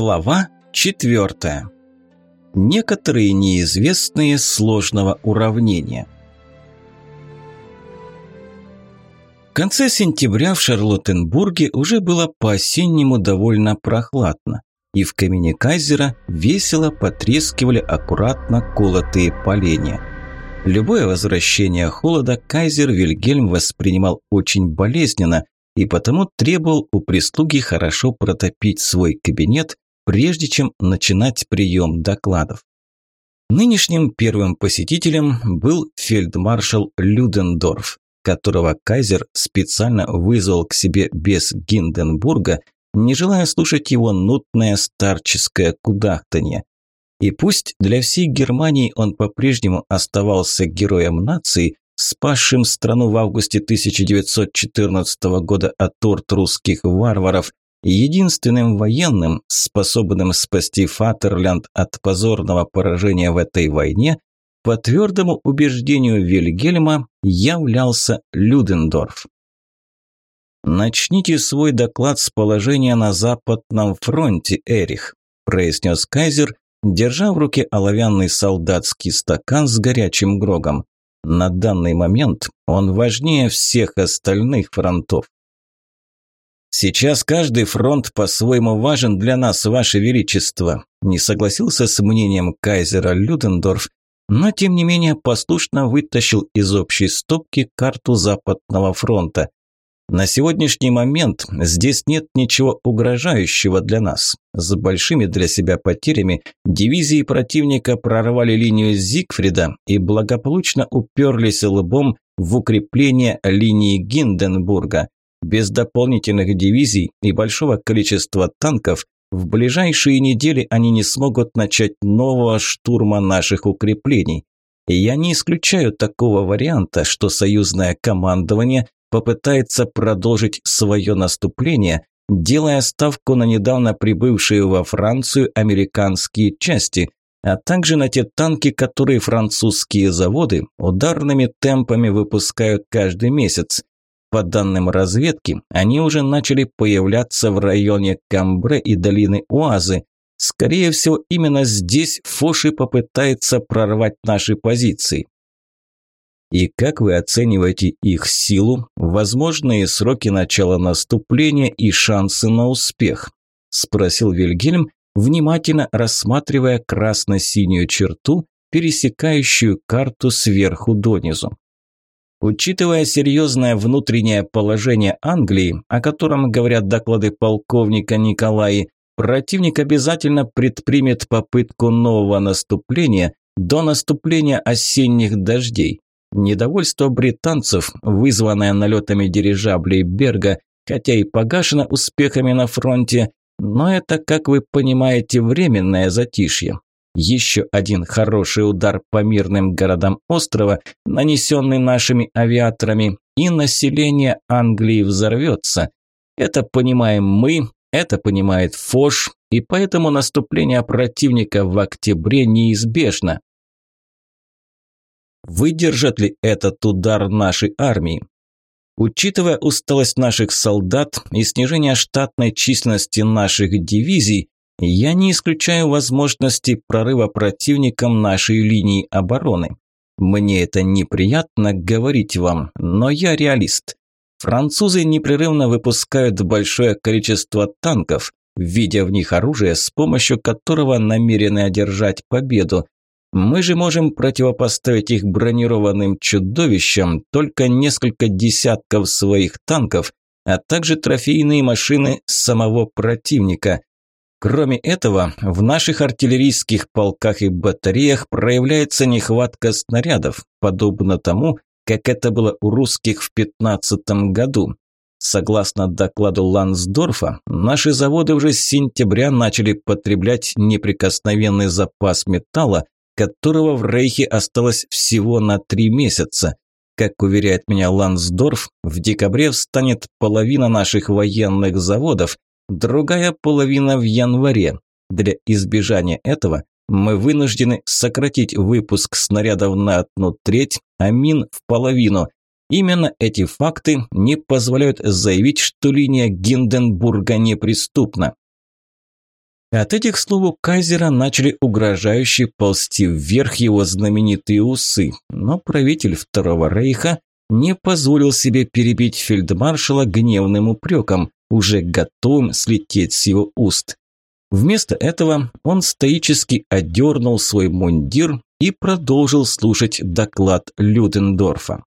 Глава четвертая. Некоторые неизвестные сложного уравнения. В конце сентября в Шарлоттенбурге уже было по-осеннему довольно прохладно, и в камине Кайзера весело потрескивали аккуратно колотые поленья. Любое возвращение холода Кайзер Вильгельм воспринимал очень болезненно, и потому требовал у прислуги хорошо протопить свой кабинет, прежде чем начинать прием докладов. Нынешним первым посетителем был фельдмаршал Людендорф, которого кайзер специально вызвал к себе без Гинденбурга, не желая слушать его нутное старческое кудахтанье. И пусть для всей Германии он по-прежнему оставался героем нации, спасшим страну в августе 1914 года от торт русских варваров, единственным военным, способным спасти Фатерлянд от позорного поражения в этой войне, по твердому убеждению Вильгельма являлся Людендорф. «Начните свой доклад с положения на Западном фронте, Эрих», произнес Кайзер, держа в руке оловянный солдатский стакан с горячим грогом. На данный момент он важнее всех остальных фронтов. «Сейчас каждый фронт по-своему важен для нас, Ваше Величество», не согласился с мнением кайзера Людендорф, но тем не менее послушно вытащил из общей стопки карту Западного фронта. На сегодняшний момент здесь нет ничего угрожающего для нас. С большими для себя потерями дивизии противника прорвали линию Зигфрида и благополучно уперлись лбом в укрепление линии Гинденбурга. Без дополнительных дивизий и большого количества танков в ближайшие недели они не смогут начать нового штурма наших укреплений. И я не исключаю такого варианта, что союзное командование попытается продолжить свое наступление, делая ставку на недавно прибывшие во Францию американские части, а также на те танки, которые французские заводы ударными темпами выпускают каждый месяц. По данным разведки, они уже начали появляться в районе Камбре и долины Оазы. Скорее всего, именно здесь Фоши попытается прорвать наши позиции. И как вы оцениваете их силу, возможные сроки начала наступления и шансы на успех? Спросил Вильгельм, внимательно рассматривая красно-синюю черту, пересекающую карту сверху донизу. Учитывая серьезное внутреннее положение Англии, о котором говорят доклады полковника Николаи, противник обязательно предпримет попытку нового наступления до наступления осенних дождей. Недовольство британцев, вызванное налетами дирижаблей Берга, хотя и погашено успехами на фронте, но это, как вы понимаете, временное затишье. Еще один хороший удар по мирным городам острова, нанесенный нашими авиаторами, и население Англии взорвется. Это понимаем мы, это понимает Фош, и поэтому наступление противника в октябре неизбежно. Выдержат ли этот удар нашей армии? Учитывая усталость наших солдат и снижение штатной численности наших дивизий, я не исключаю возможности прорыва противником нашей линии обороны. Мне это неприятно говорить вам, но я реалист. Французы непрерывно выпускают большое количество танков, видя в них оружие, с помощью которого намерены одержать победу, мы же можем противопоставить их бронированным чудовищам только несколько десятков своих танков, а также трофейные машины самого противника. Кроме этого, в наших артиллерийских полках и батареях проявляется нехватка снарядов, подобно тому, как это было у русских в 15 году. Согласно докладу Лансдорфа, наши заводы уже с сентября начали потреблять неприкосновенный запас металла, которого в Рейхе осталось всего на три месяца. Как уверяет меня Лансдорф, в декабре встанет половина наших военных заводов, другая половина в январе. Для избежания этого мы вынуждены сократить выпуск снарядов на одну треть, а мин в половину. Именно эти факты не позволяют заявить, что линия Гинденбурга неприступна. От этих слов у Кайзера начали угрожающе ползти вверх его знаменитые усы, но правитель Второго Рейха не позволил себе перебить фельдмаршала гневным упреком, уже готовым слететь с его уст. Вместо этого он стоически одернул свой мундир и продолжил слушать доклад Людендорфа.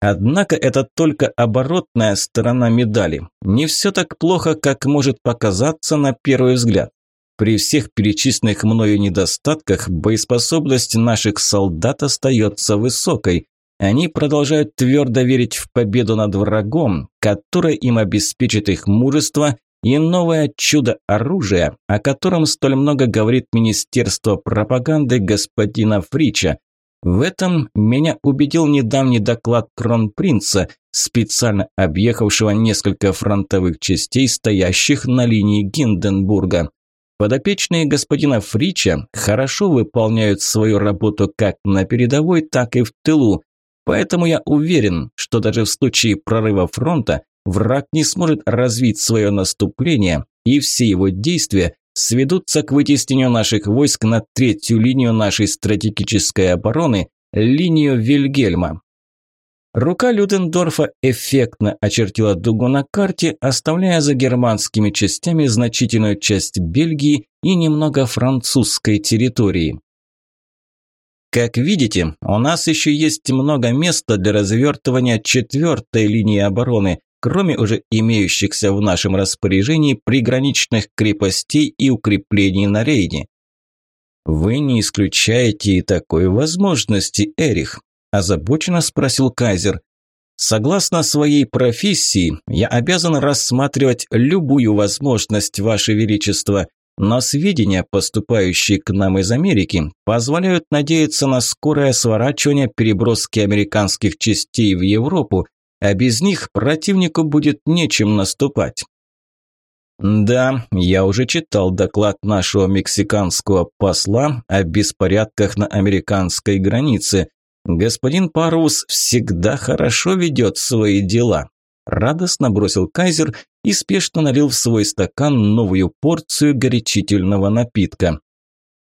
Однако это только оборотная сторона медали. Не все так плохо, как может показаться на первый взгляд. При всех перечисленных мною недостатках боеспособность наших солдат остается высокой. Они продолжают твердо верить в победу над врагом, которое им обеспечит их мужество и новое чудо оружия, о котором столь много говорит Министерство пропаганды господина Фрича, в этом меня убедил недавний доклад кронпринца, специально объехавшего несколько фронтовых частей, стоящих на линии Гинденбурга. Подопечные господина Фрича хорошо выполняют свою работу как на передовой, так и в тылу. Поэтому я уверен, что даже в случае прорыва фронта враг не сможет развить свое наступление, и все его действия сведутся к вытеснению наших войск на третью линию нашей стратегической обороны, линию Вильгельма. Рука Людендорфа эффектно очертила дугу на карте, оставляя за германскими частями значительную часть Бельгии и немного французской территории. Как видите, у нас еще есть много места для развертывания четвертой линии обороны, кроме уже имеющихся в нашем распоряжении приграничных крепостей и укреплений на Рейне. Вы не исключаете и такой возможности, Эрих, озабоченно спросил Кайзер. Согласно своей профессии, я обязан рассматривать любую возможность, Ваше Величество, но сведения, поступающие к нам из Америки, позволяют надеяться на скорое сворачивание переброски американских частей в Европу, а без них противнику будет нечем наступать. Да, я уже читал доклад нашего мексиканского посла о беспорядках на американской границе. Господин Парус всегда хорошо ведет свои дела. Радостно бросил Кайзер и спешно налил в свой стакан новую порцию горячительного напитка.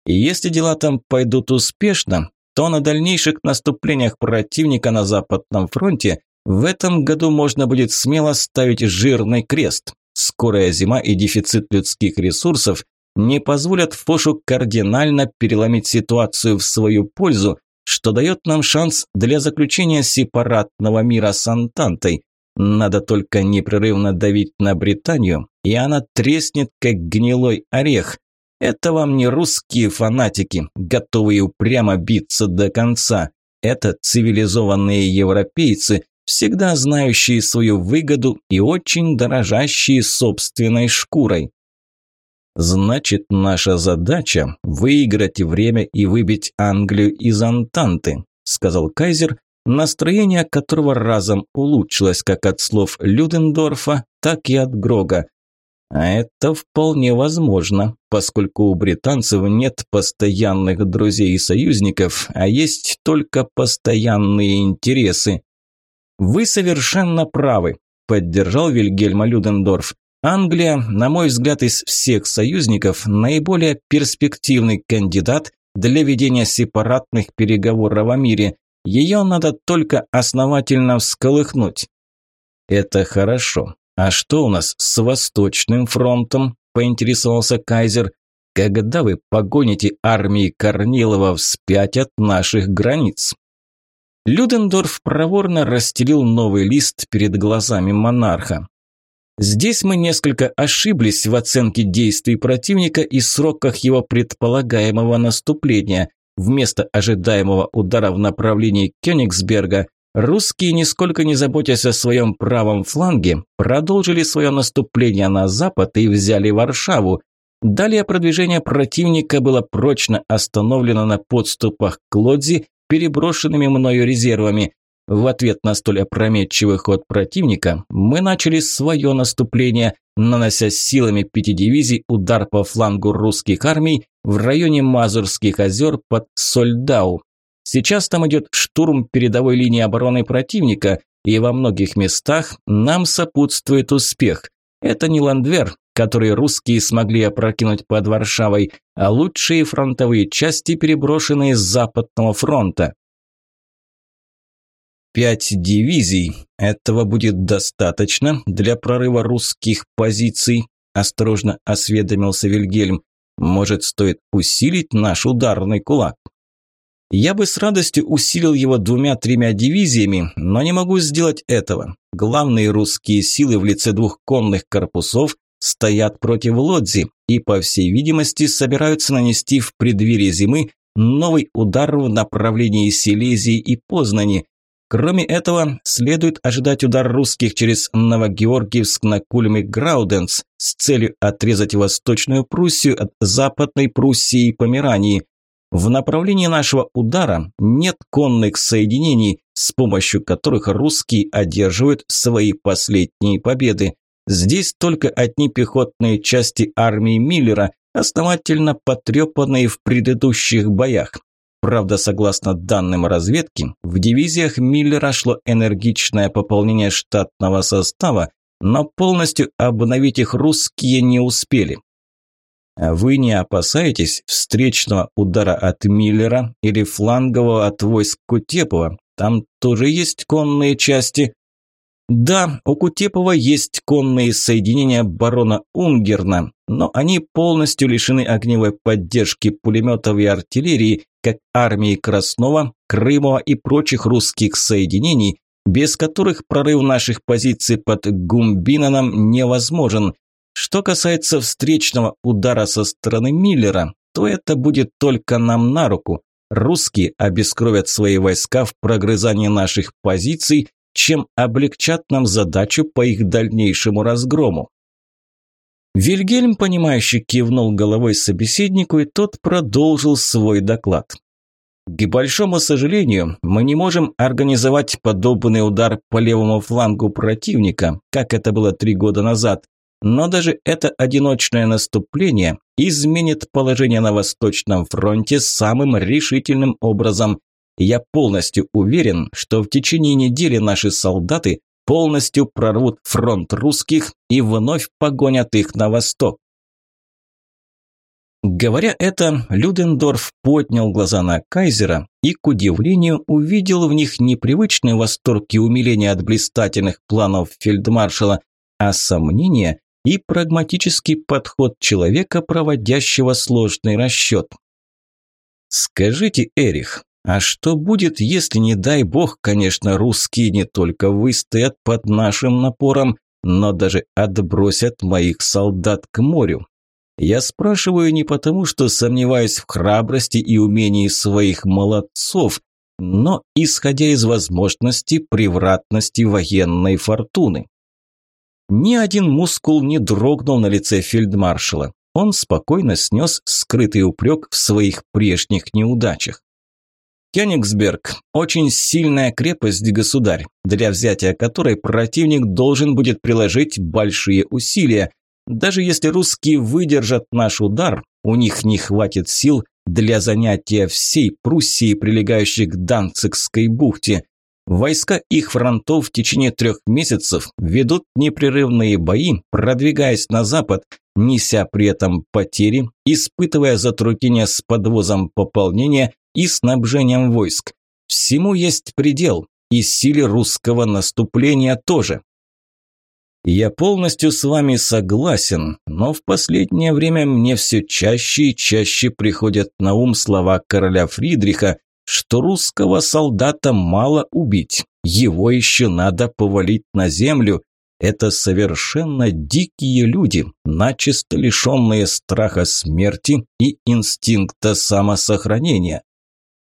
Если дела там пойдут успешно, то на дальнейших наступлениях противника на Западном фронте в этом году можно будет смело ставить жирный крест. Скорая зима и дефицит людских ресурсов не позволят Фошу кардинально переломить ситуацию в свою пользу, что дает нам шанс для заключения сепаратного мира с Антантой. Надо только непрерывно давить на Британию, и она треснет, как гнилой орех. Это вам не русские фанатики, готовые упрямо биться до конца. Это цивилизованные европейцы, всегда знающие свою выгоду и очень дорожащие собственной шкурой. Значит, наша задача – выиграть время и выбить Англию из Антанты, сказал Кайзер, настроение которого разом улучшилось как от слов Людендорфа, так и от Грога. А это вполне возможно, поскольку у британцев нет постоянных друзей и союзников, а есть только постоянные интересы. «Вы совершенно правы», – поддержал Вильгельма Людендорф. «Англия, на мой взгляд, из всех союзников наиболее перспективный кандидат для ведения сепаратных переговоров о мире. Ее надо только основательно всколыхнуть». «Это хорошо. А что у нас с Восточным фронтом?» – поинтересовался Кайзер. «Когда вы погоните армии Корнилова вспять от наших границ?» Людендорф проворно расстелил новый лист перед глазами монарха. Здесь мы несколько ошиблись в оценке действий противника и сроках его предполагаемого наступления. Вместо ожидаемого удара в направлении Кёнигсберга, русские, нисколько не заботясь о своем правом фланге, продолжили свое наступление на запад и взяли Варшаву. Далее продвижение противника было прочно остановлено на подступах к Лодзи переброшенными мною резервами. В ответ на столь опрометчивый ход противника мы начали свое наступление, нанося силами пяти дивизий удар по флангу русских армий в районе Мазурских озер под Сольдау. Сейчас там идет штурм передовой линии обороны противника, и во многих местах нам сопутствует успех. Это не Ландвер, которые русские смогли опрокинуть под Варшавой, а лучшие фронтовые части, переброшенные с Западного фронта. Пять дивизий. Этого будет достаточно для прорыва русских позиций, осторожно осведомился Вильгельм. Может, стоит усилить наш ударный кулак? Я бы с радостью усилил его двумя-тремя дивизиями, но не могу сделать этого. Главные русские силы в лице двух конных корпусов стоят против Лодзи и, по всей видимости, собираются нанести в преддверии зимы новый удар в направлении Силезии и Познани. Кроме этого, следует ожидать удар русских через Новогеоргиевск на Кульме Грауденс с целью отрезать Восточную Пруссию от Западной Пруссии и Померании. В направлении нашего удара нет конных соединений, с помощью которых русские одерживают свои последние победы. Здесь только одни пехотные части армии Миллера, основательно потрепанные в предыдущих боях. Правда, согласно данным разведки, в дивизиях Миллера шло энергичное пополнение штатного состава, но полностью обновить их русские не успели. Вы не опасаетесь встречного удара от Миллера или флангового от войск Кутепова? Там тоже есть конные части. Да, у Кутепова есть конные соединения барона Унгерна, но они полностью лишены огневой поддержки пулеметов и артиллерии, как армии Краснова, Крымова и прочих русских соединений, без которых прорыв наших позиций под Гумбинаном невозможен. Что касается встречного удара со стороны Миллера, то это будет только нам на руку. Русские обескровят свои войска в прогрызании наших позиций, чем облегчат нам задачу по их дальнейшему разгрому. Вильгельм, понимающе кивнул головой собеседнику, и тот продолжил свой доклад. К большому сожалению, мы не можем организовать подобный удар по левому флангу противника, как это было три года назад. Но даже это одиночное наступление изменит положение на Восточном фронте самым решительным образом. Я полностью уверен, что в течение недели наши солдаты полностью прорвут фронт русских и вновь погонят их на восток. Говоря это, Людендорф поднял глаза на кайзера и, к удивлению, увидел в них непривычный восторг и умиление от блистательных планов фельдмаршала, а сомнение и прагматический подход человека, проводящего сложный расчет. «Скажите, Эрих, а что будет, если, не дай бог, конечно, русские не только выстоят под нашим напором, но даже отбросят моих солдат к морю? Я спрашиваю не потому, что сомневаюсь в храбрости и умении своих молодцов, но исходя из возможности превратности военной фортуны. Ни один мускул не дрогнул на лице фельдмаршала. Он спокойно снес скрытый упрек в своих прежних неудачах. Кёнигсберг – очень сильная крепость, государь, для взятия которой противник должен будет приложить большие усилия. Даже если русские выдержат наш удар, у них не хватит сил для занятия всей Пруссии, прилегающей к Данцигской бухте. Войска их фронтов в течение трех месяцев ведут непрерывные бои, продвигаясь на запад, неся при этом потери, испытывая затруднения с подвозом пополнения и снабжением войск. Всему есть предел, и силе русского наступления тоже. Я полностью с вами согласен, но в последнее время мне все чаще и чаще приходят на ум слова короля Фридриха, что русского солдата мало убить, его еще надо повалить на землю. Это совершенно дикие люди, начисто лишенные страха смерти и инстинкта самосохранения.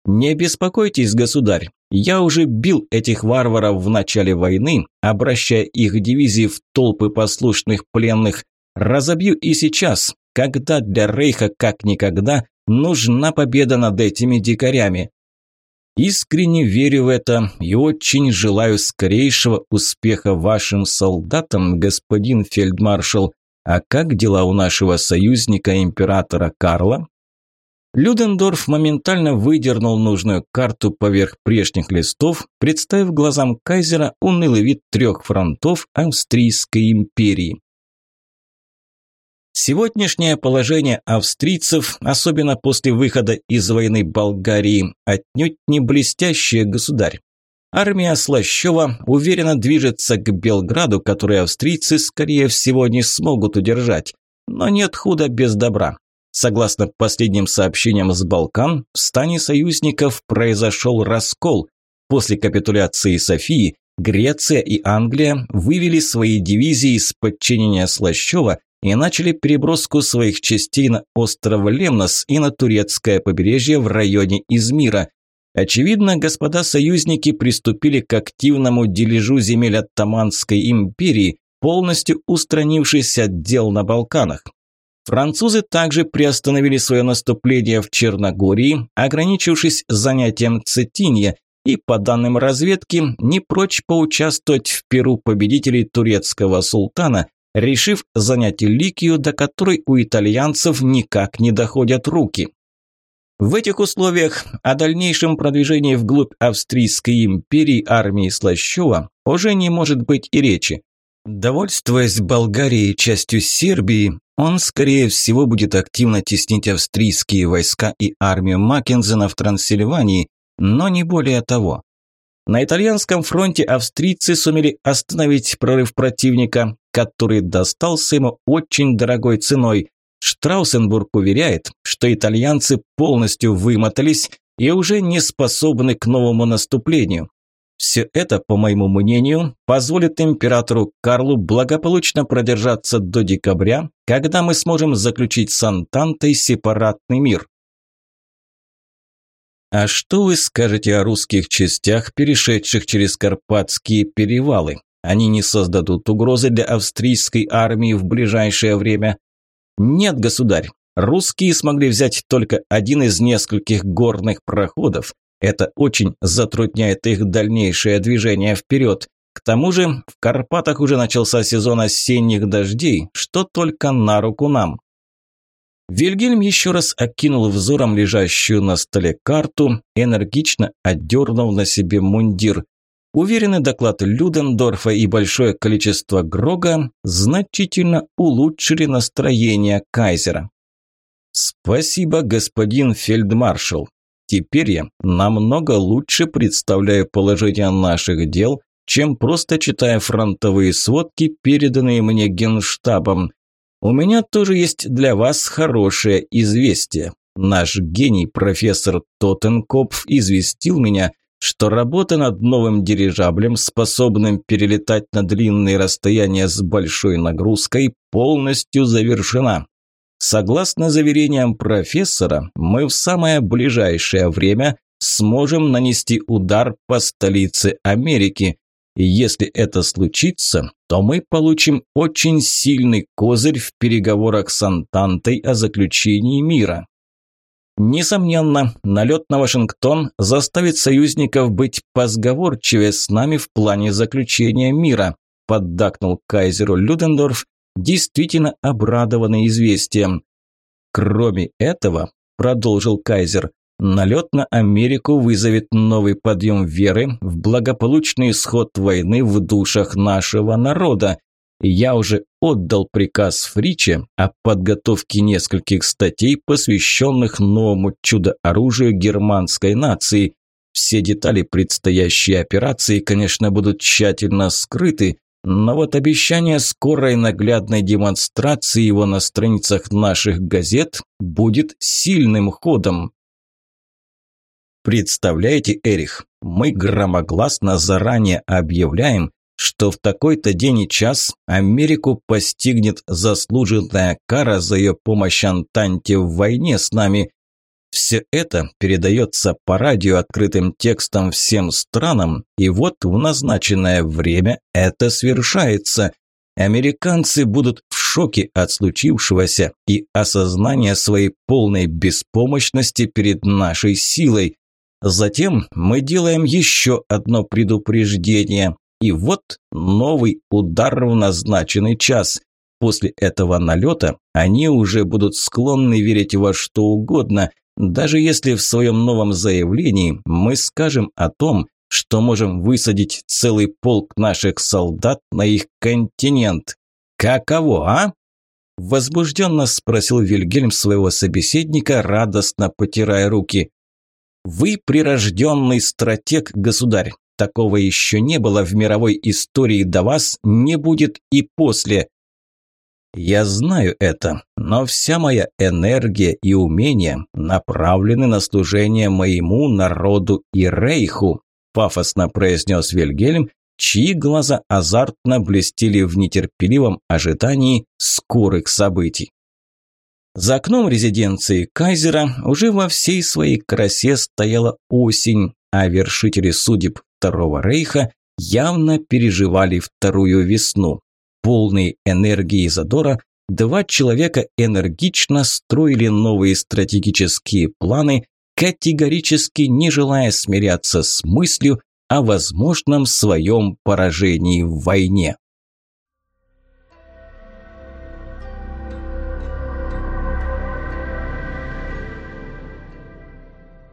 «Не беспокойтесь, государь, я уже бил этих варваров в начале войны, обращая их дивизии в толпы послушных пленных. Разобью и сейчас, когда для Рейха как никогда нужна победа над этими дикарями. Искренне верю в это и очень желаю скорейшего успеха вашим солдатам, господин фельдмаршал. А как дела у нашего союзника императора Карла? Людендорф моментально выдернул нужную карту поверх прежних листов, представив глазам кайзера унылый вид трех фронтов Австрийской империи. Сегодняшнее положение австрийцев, особенно после выхода из войны Болгарии, отнюдь не блестящее, государь. Армия Слащева уверенно движется к Белграду, который австрийцы, скорее всего, не смогут удержать. Но нет худа без добра. Согласно последним сообщениям с Балкан, в стане союзников произошел раскол. После капитуляции Софии Греция и Англия вывели свои дивизии из подчинения Слащева и начали переброску своих частей на остров Лемнос и на турецкое побережье в районе Измира. Очевидно, господа союзники приступили к активному дележу земель Оттаманской империи, полностью устранившись от дел на Балканах. Французы также приостановили свое наступление в Черногории, ограничившись занятием Цетинья, и, по данным разведки, не прочь поучаствовать в перу победителей турецкого султана, решив занять Ликию, до которой у итальянцев никак не доходят руки. В этих условиях о дальнейшем продвижении вглубь Австрийской империи армии Слащева уже не может быть и речи. Довольствуясь Болгарией частью Сербии, он, скорее всего, будет активно теснить австрийские войска и армию Маккензена в Трансильвании, но не более того. На итальянском фронте австрийцы сумели остановить прорыв противника, который достался ему очень дорогой ценой. Штраусенбург уверяет, что итальянцы полностью вымотались и уже не способны к новому наступлению. Все это, по моему мнению, позволит императору Карлу благополучно продержаться до декабря, когда мы сможем заключить с Антантой сепаратный мир. А что вы скажете о русских частях, перешедших через Карпатские перевалы? Они не создадут угрозы для австрийской армии в ближайшее время? Нет, государь. Русские смогли взять только один из нескольких горных проходов. Это очень затрудняет их дальнейшее движение вперед. К тому же в Карпатах уже начался сезон осенних дождей, что только на руку нам. Вильгельм еще раз окинул взором лежащую на столе карту, энергично отдернул на себе мундир. Уверенный доклад Людендорфа и большое количество Грога значительно улучшили настроение кайзера. «Спасибо, господин фельдмаршал. Теперь я намного лучше представляю положение наших дел, чем просто читая фронтовые сводки, переданные мне генштабом. У меня тоже есть для вас хорошее известие. Наш гений профессор Тоттенкопф известил меня, что работа над новым дирижаблем, способным перелетать на длинные расстояния с большой нагрузкой, полностью завершена. Согласно заверениям профессора, мы в самое ближайшее время сможем нанести удар по столице Америки. И если это случится, то мы получим очень сильный козырь в переговорах с Антантой о заключении мира. Несомненно, налет на Вашингтон заставит союзников быть позговорчивее с нами в плане заключения мира, поддакнул кайзеру Людендорф, действительно обрадованный известием. Кроме этого, продолжил кайзер, налет на Америку вызовет новый подъем веры в благополучный исход войны в душах нашего народа. Я уже отдал приказ Фриче о подготовке нескольких статей, посвященных новому чудо-оружию германской нации. Все детали предстоящей операции, конечно, будут тщательно скрыты, но вот обещание скорой наглядной демонстрации его на страницах наших газет будет сильным ходом. Представляете, Эрих, мы громогласно заранее объявляем, что в такой-то день и час Америку постигнет заслуженная кара за ее помощь Антанте в войне с нами, все это передается по радио открытым текстом всем странам, и вот в назначенное время это свершается. Американцы будут в шоке от случившегося и осознания своей полной беспомощности перед нашей силой. Затем мы делаем еще одно предупреждение, и вот новый удар в назначенный час. После этого налета они уже будут склонны верить во что угодно – даже если в своем новом заявлении мы скажем о том, что можем высадить целый полк наших солдат на их континент. Каково, а? Возбужденно спросил Вильгельм своего собеседника, радостно потирая руки. «Вы прирожденный стратег, государь. Такого еще не было в мировой истории до вас, не будет и после. Я знаю это, но вся моя энергия и умения направлены на служение моему народу и рейху, пафосно произнес Вильгельм, чьи глаза азартно блестели в нетерпеливом ожидании скорых событий. За окном резиденции Кайзера уже во всей своей красе стояла осень, а вершители судеб Второго Рейха явно переживали вторую весну. Полные энергии и задора, два человека энергично строили новые стратегические планы, категорически не желая смиряться с мыслью о возможном своем поражении в войне.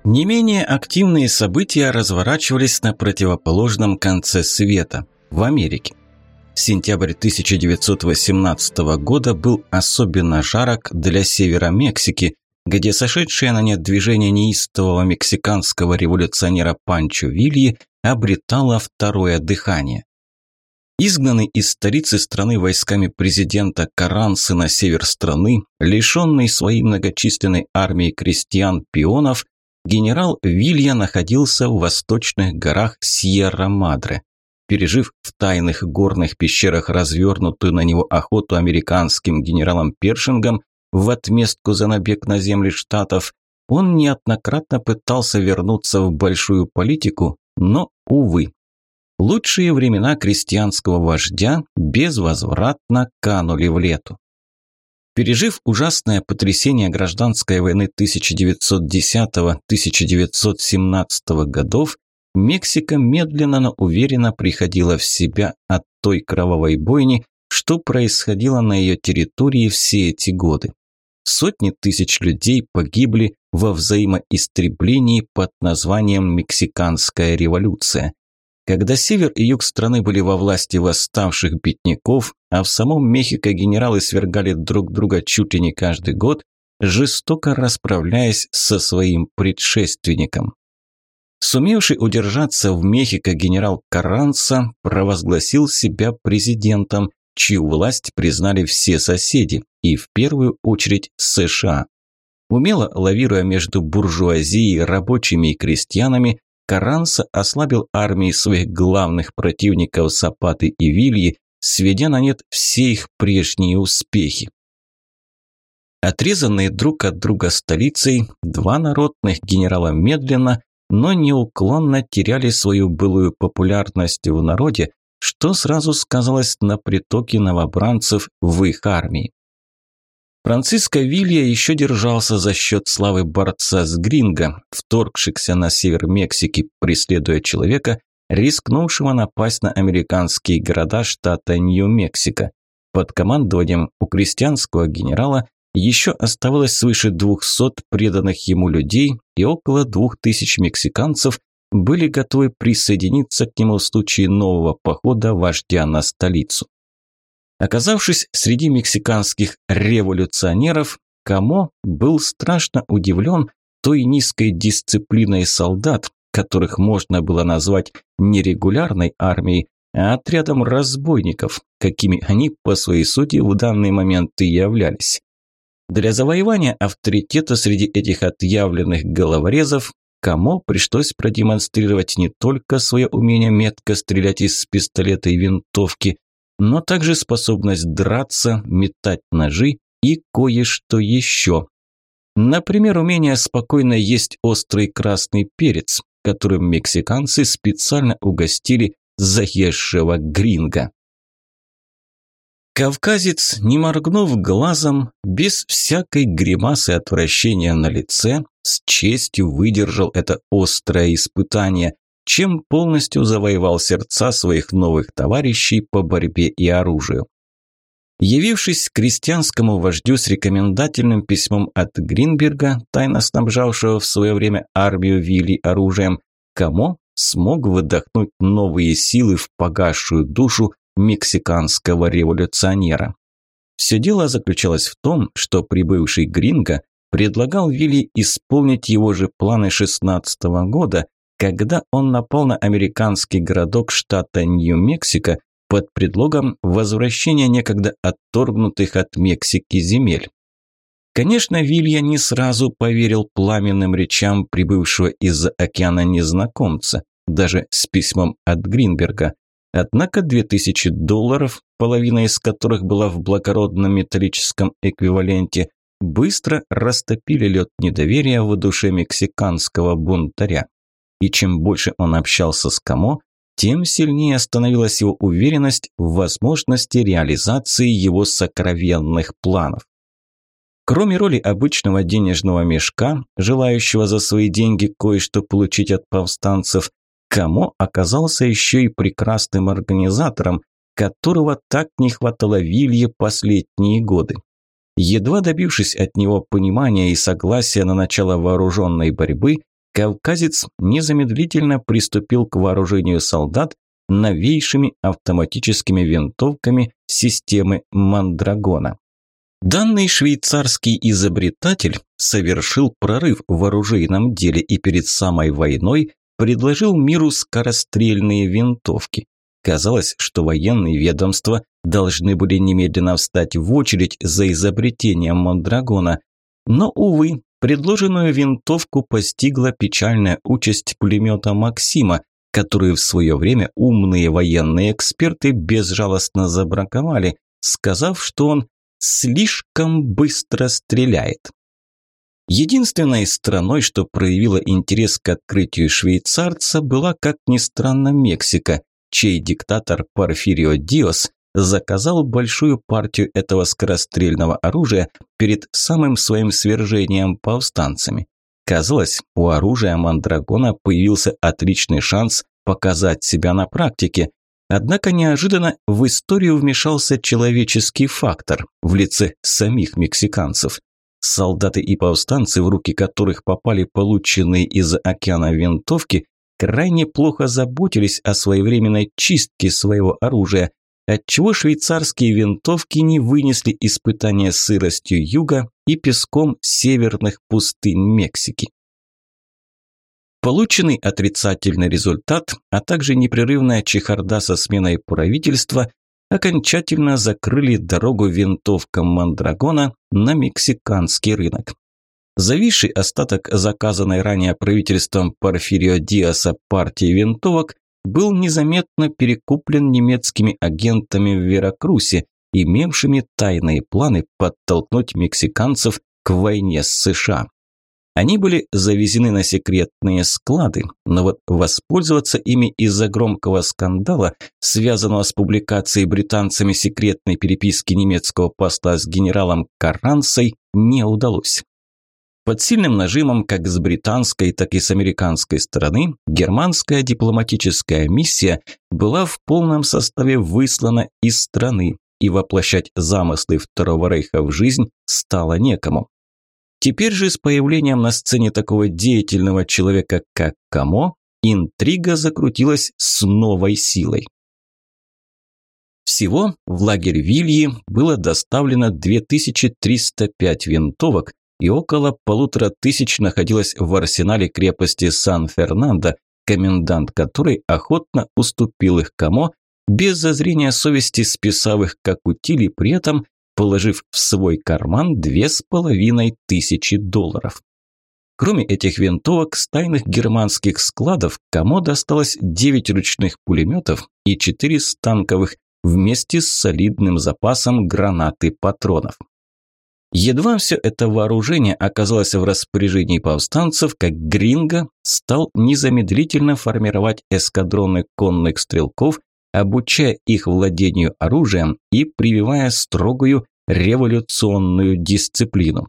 Не менее активные события разворачивались на противоположном конце света, в Америке. Сентябрь 1918 года был особенно жарок для севера Мексики, где сошедшее на нет движение неистового мексиканского революционера Панчо Вильи обретало второе дыхание. Изгнанный из столицы страны войсками президента Карансы на север страны, лишенный своей многочисленной армии крестьян-пионов, генерал Вилья находился в восточных горах Сьерра-Мадре. Пережив в тайных горных пещерах развернутую на него охоту американским генералом Першингом в отместку за набег на земли штатов, он неоднократно пытался вернуться в большую политику, но, увы. Лучшие времена крестьянского вождя безвозвратно канули в лету. Пережив ужасное потрясение гражданской войны 1910-1917 годов, Мексика медленно, но уверенно приходила в себя от той кровавой бойни, что происходило на ее территории все эти годы. Сотни тысяч людей погибли во взаимоистреблении под названием «Мексиканская революция». Когда север и юг страны были во власти восставших бедняков, а в самом Мехико генералы свергали друг друга чуть ли не каждый год, жестоко расправляясь со своим предшественником. Сумевший удержаться в Мехико генерал Каранса провозгласил себя президентом, чью власть признали все соседи, и в первую очередь США. Умело лавируя между буржуазией, рабочими и крестьянами, Каранса ослабил армии своих главных противников Сапаты и Вильи, сведя на нет все их прежние успехи. Отрезанные друг от друга столицей, два народных генерала медленно, но неуклонно теряли свою былую популярность в народе, что сразу сказалось на притоке новобранцев в их армии. Франциско Вилья еще держался за счет славы борца с Гринго, вторгшихся на север Мексики, преследуя человека, рискнувшего напасть на американские города штата Нью-Мексико. Под командованием у крестьянского генерала еще оставалось свыше 200 преданных ему людей, и около 2000 мексиканцев были готовы присоединиться к нему в случае нового похода вождя на столицу. Оказавшись среди мексиканских революционеров, Камо был страшно удивлен той низкой дисциплиной солдат, которых можно было назвать не регулярной армией, а отрядом разбойников, какими они по своей сути в данный момент и являлись. Для завоевания авторитета среди этих отъявленных головорезов Камо пришлось продемонстрировать не только свое умение метко стрелять из пистолета и винтовки, но также способность драться, метать ножи и кое-что еще. Например, умение спокойно есть острый красный перец, которым мексиканцы специально угостили заезжего гринга. Кавказец, не моргнув глазом, без всякой гримасы отвращения на лице, с честью выдержал это острое испытание, чем полностью завоевал сердца своих новых товарищей по борьбе и оружию. Явившись к крестьянскому вождю с рекомендательным письмом от Гринберга, тайно снабжавшего в свое время армию Вилли оружием, Камо смог выдохнуть новые силы в погасшую душу мексиканского революционера. Все дело заключалось в том, что прибывший Гринго предлагал Вилли исполнить его же планы 16 -го года, когда он напал на американский городок штата Нью-Мексико под предлогом возвращения некогда отторгнутых от Мексики земель. Конечно, Вилья не сразу поверил пламенным речам прибывшего из-за океана незнакомца, даже с письмом от Гринберга. Однако 2000 долларов, половина из которых была в благородном металлическом эквиваленте, быстро растопили лед недоверия в душе мексиканского бунтаря. И чем больше он общался с Камо, тем сильнее становилась его уверенность в возможности реализации его сокровенных планов. Кроме роли обычного денежного мешка, желающего за свои деньги кое-что получить от повстанцев, Камо оказался еще и прекрасным организатором, которого так не хватало Вилье последние годы. Едва добившись от него понимания и согласия на начало вооруженной борьбы, кавказец незамедлительно приступил к вооружению солдат новейшими автоматическими винтовками системы Мандрагона. Данный швейцарский изобретатель совершил прорыв в оружейном деле и перед самой войной предложил миру скорострельные винтовки. Казалось, что военные ведомства должны были немедленно встать в очередь за изобретением Мандрагона. Но, увы, предложенную винтовку постигла печальная участь пулемета «Максима», которую в свое время умные военные эксперты безжалостно забраковали, сказав, что он слишком быстро стреляет. Единственной страной, что проявила интерес к открытию швейцарца, была, как ни странно, Мексика, чей диктатор Порфирио Диос заказал большую партию этого скорострельного оружия перед самым своим свержением повстанцами. Казалось, у оружия Мандрагона появился отличный шанс показать себя на практике, Однако неожиданно в историю вмешался человеческий фактор в лице самих мексиканцев. Солдаты и повстанцы, в руки которых попали полученные из океана винтовки, крайне плохо заботились о своевременной чистке своего оружия, отчего швейцарские винтовки не вынесли испытания сыростью юга и песком северных пустынь Мексики. Полученный отрицательный результат, а также непрерывная чехарда со сменой правительства окончательно закрыли дорогу винтовкам Мандрагона на мексиканский рынок. Зависший остаток заказанной ранее правительством Порфирио Диаса партии винтовок был незаметно перекуплен немецкими агентами в Веракрусе, имевшими тайные планы подтолкнуть мексиканцев к войне с США. Они были завезены на секретные склады, но вот воспользоваться ими из-за громкого скандала, связанного с публикацией британцами секретной переписки немецкого посла с генералом Каррансой, не удалось. Под сильным нажимом как с британской, так и с американской стороны германская дипломатическая миссия была в полном составе выслана из страны, и воплощать замыслы Второго Рейха в жизнь стало некому. Теперь же с появлением на сцене такого деятельного человека, как Камо, интрига закрутилась с новой силой. Всего в лагерь Вильи было доставлено 2305 винтовок, и около полутора тысяч находилось в арсенале крепости Сан-Фернандо, комендант которой охотно уступил их Камо, без зазрения совести списав их как утили, при этом положив в свой карман две с половиной тысячи долларов. Кроме этих винтовок с тайных германских складов Камо досталось 9 ручных пулеметов и 4 станковых вместе с солидным запасом гранат и патронов. Едва все это вооружение оказалось в распоряжении повстанцев, как Гринго стал незамедлительно формировать эскадроны конных стрелков обучая их владению оружием и прививая строгую революционную дисциплину.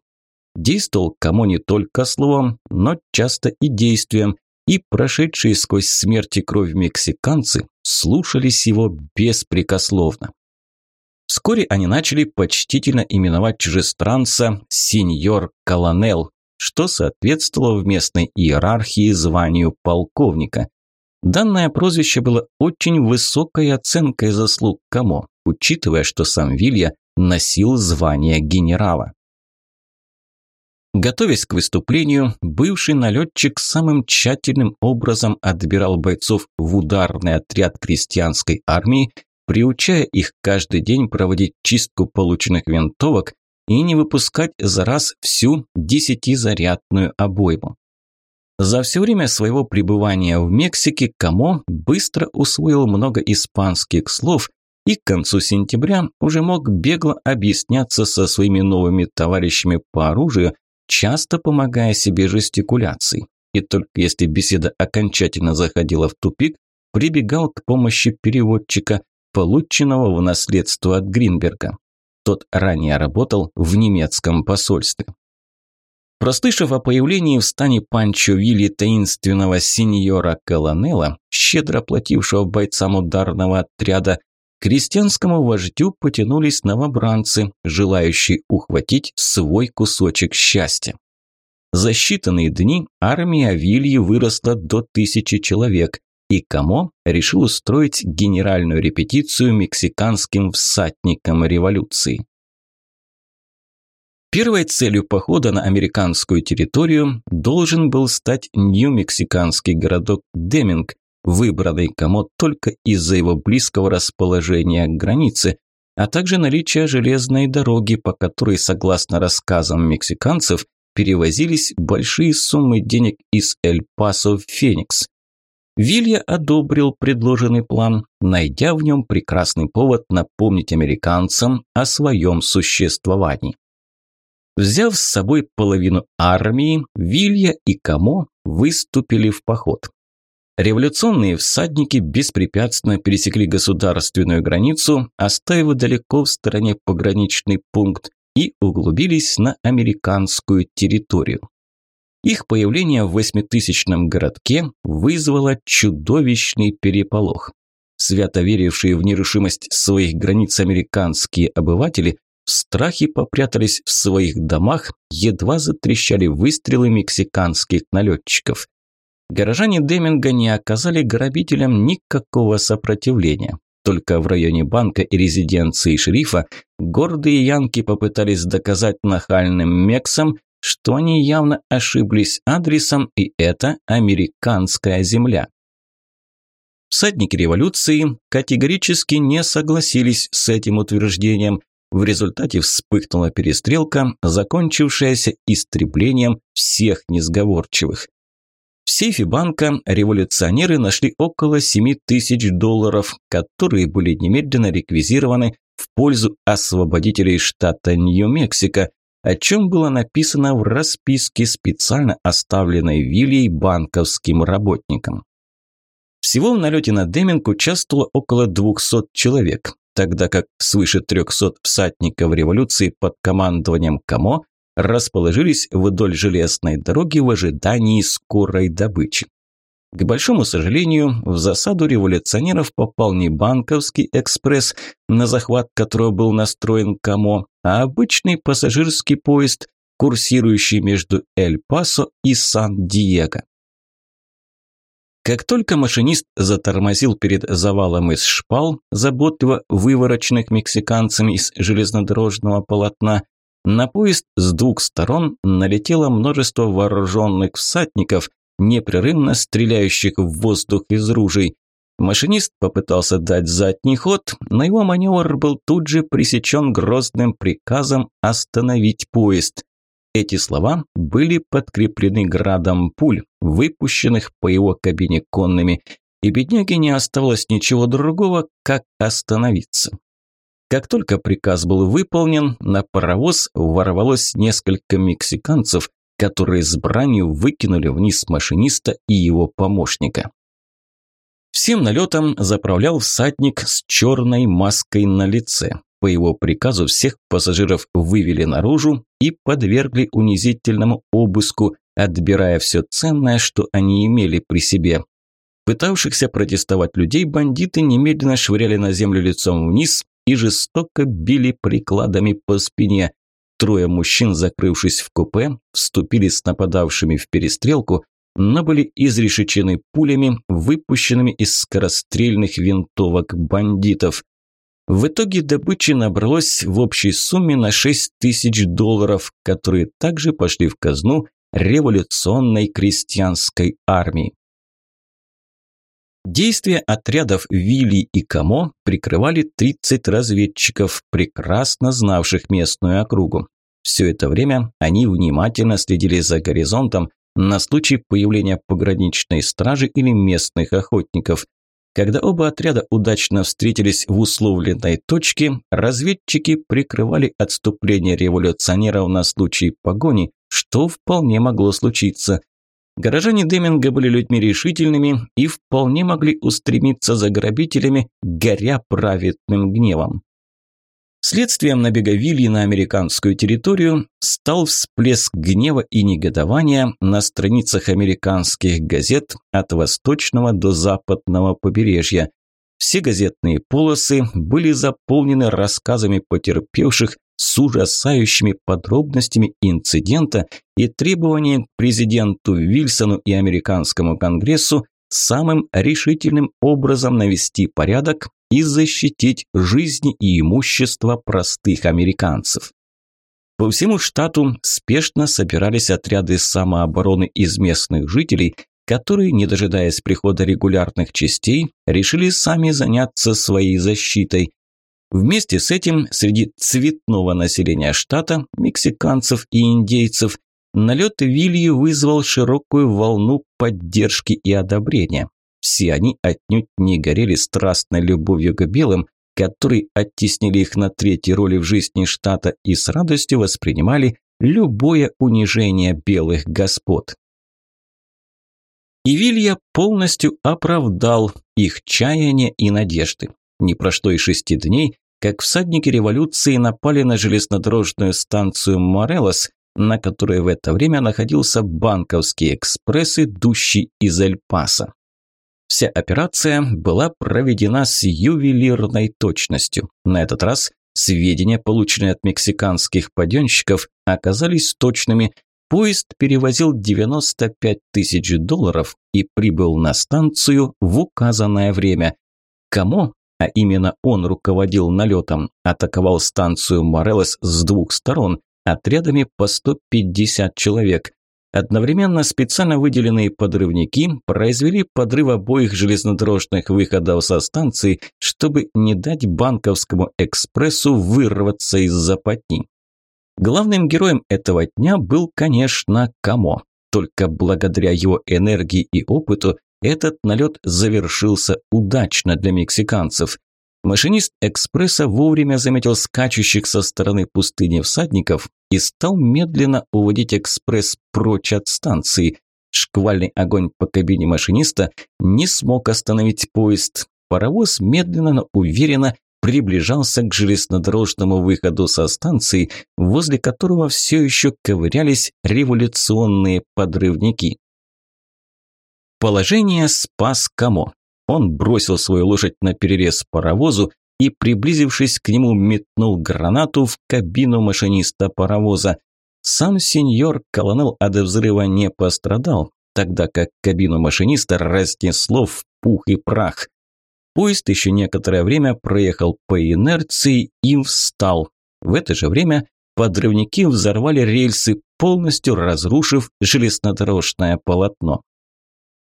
Действовал кому не только словом, но часто и действием, и прошедшие сквозь смерть и кровь мексиканцы слушались его беспрекословно. Вскоре они начали почтительно именовать чужестранца «сеньор Колонел», что соответствовало в местной иерархии званию полковника. Данное прозвище было очень высокой оценкой заслуг Камо, учитывая, что сам Вилья носил звание генерала. Готовясь к выступлению, бывший налетчик самым тщательным образом отбирал бойцов в ударный отряд крестьянской армии, приучая их каждый день проводить чистку полученных винтовок и не выпускать за раз всю десятизарядную обойму. За все время своего пребывания в Мексике Камо быстро усвоил много испанских слов и к концу сентября уже мог бегло объясняться со своими новыми товарищами по оружию, часто помогая себе жестикуляцией. И только если беседа окончательно заходила в тупик, прибегал к помощи переводчика, полученного в наследство от Гринберга. Тот ранее работал в немецком посольстве. Прослышав о появлении в стане Панчо Вилли таинственного сеньора Колонелла, щедро платившего бойцам ударного отряда, крестьянскому вождю потянулись новобранцы, желающие ухватить свой кусочек счастья. За считанные дни армия Вильи выросла до тысячи человек, и Камо решил устроить генеральную репетицию мексиканским всадникам революции. Первой целью похода на американскую территорию должен был стать нью-мексиканский городок Деминг, выбранный Камо только из-за его близкого расположения к границе, а также наличия железной дороги, по которой, согласно рассказам мексиканцев, перевозились большие суммы денег из Эль-Пасо в Феникс. Вилья одобрил предложенный план, найдя в нем прекрасный повод напомнить американцам о своем существовании. Взяв с собой половину армии, Вилья и Камо выступили в поход. Революционные всадники беспрепятственно пересекли государственную границу, оставив далеко в стороне пограничный пункт, и углубились на американскую территорию. Их появление в восьмитысячном городке вызвало чудовищный переполох. Свято верившие в нерушимость своих границ американские обыватели в страхе попрятались в своих домах, едва затрещали выстрелы мексиканских налетчиков. Горожане Деминга не оказали грабителям никакого сопротивления. Только в районе банка и резиденции шерифа гордые янки попытались доказать нахальным мексам, что они явно ошиблись адресом, и это американская земля. Всадники революции категорически не согласились с этим утверждением. В результате вспыхнула перестрелка, закончившаяся истреблением всех несговорчивых. В сейфе банка революционеры нашли около 7 тысяч долларов, которые были немедленно реквизированы в пользу освободителей штата Нью-Мексико, о чем было написано в расписке, специально оставленной Вильей банковским работникам. Всего в налете на Деминг участвовало около 200 человек, тогда как свыше 300 всадников революции под командованием Камо расположились вдоль железной дороги в ожидании скорой добычи. К большому сожалению, в засаду революционеров попал не банковский экспресс, на захват которого был настроен Камо, а обычный пассажирский поезд, курсирующий между Эль-Пасо и Сан-Диего. Как только машинист затормозил перед завалом из шпал, заботливо вывороченных мексиканцами из железнодорожного полотна, на поезд с двух сторон налетело множество вооруженных всадников, непрерывно стреляющих в воздух из ружей. Машинист попытался дать задний ход, но его маневр был тут же пресечен грозным приказом остановить поезд. Эти слова были подкреплены градом пуль, выпущенных по его кабине конными, и бедняге не осталось ничего другого, как остановиться. Как только приказ был выполнен, на паровоз ворвалось несколько мексиканцев, которые с бранью выкинули вниз машиниста и его помощника. Всем налетом заправлял всадник с черной маской на лице. По его приказу всех пассажиров вывели наружу и подвергли унизительному обыску, отбирая все ценное, что они имели при себе. Пытавшихся протестовать людей бандиты немедленно швыряли на землю лицом вниз и жестоко били прикладами по спине. Трое мужчин, закрывшись в купе, вступили с нападавшими в перестрелку, но были изрешечены пулями, выпущенными из скорострельных винтовок бандитов. В итоге добычи набралось в общей сумме на 6 тысяч долларов, которые также пошли в казну революционной крестьянской армии. Действия отрядов Вилли и Камо прикрывали 30 разведчиков, прекрасно знавших местную округу. Все это время они внимательно следили за горизонтом на случай появления пограничной стражи или местных охотников. Когда оба отряда удачно встретились в условленной точке, разведчики прикрывали отступление революционеров на случай погони, что вполне могло случиться. Горожане Деминга были людьми решительными и вполне могли устремиться за грабителями, горя праведным гневом. Следствием набега Вильи на американскую территорию стал всплеск гнева и негодования на страницах американских газет от восточного до западного побережья. Все газетные полосы были заполнены рассказами потерпевших с ужасающими подробностями инцидента и требованием президенту Вильсону и американскому конгрессу самым решительным образом навести порядок и защитить жизни и имущество простых американцев. По всему штату спешно собирались отряды самообороны из местных жителей, которые, не дожидаясь прихода регулярных частей, решили сами заняться своей защитой. Вместе с этим среди цветного населения штата, мексиканцев и индейцев, налет Вилью вызвал широкую волну поддержки и одобрения. Все они отнюдь не горели страстной любовью к белым, которые оттеснили их на третьей роли в жизни штата и с радостью воспринимали любое унижение белых господ. И Вилья полностью оправдал их чаяния и надежды. Не прошло и шести дней, как всадники революции напали на железнодорожную станцию Морелос, на которой в это время находился банковский экспресс, идущий из Эль-Паса. Вся операция была проведена с ювелирной точностью. На этот раз сведения, полученные от мексиканских паденщиков, оказались точными. Поезд перевозил 95 тысяч долларов и прибыл на станцию в указанное время. Кому, а именно он руководил налетом, атаковал станцию Морелос с двух сторон, отрядами по 150 человек. Одновременно специально выделенные подрывники произвели подрыв обоих железнодорожных выходов со станции, чтобы не дать банковскому экспрессу вырваться из западни. Главным героем этого дня был, конечно, Камо. Только благодаря его энергии и опыту этот налет завершился удачно для мексиканцев. Машинист экспресса вовремя заметил скачущих со стороны пустыни всадников и стал медленно уводить экспресс прочь от станции. Шквальный огонь по кабине машиниста не смог остановить поезд. Паровоз медленно, но уверенно приближался к железнодорожному выходу со станции, возле которого все еще ковырялись революционные подрывники. Положение спас Камо. Он бросил свою лошадь на перерез паровозу и, приблизившись к нему, метнул гранату в кабину машиниста паровоза. Сам сеньор колонел от взрыва не пострадал, тогда как кабину машиниста разнесло в пух и прах. Поезд еще некоторое время проехал по инерции и встал. В это же время подрывники взорвали рельсы, полностью разрушив железнодорожное полотно.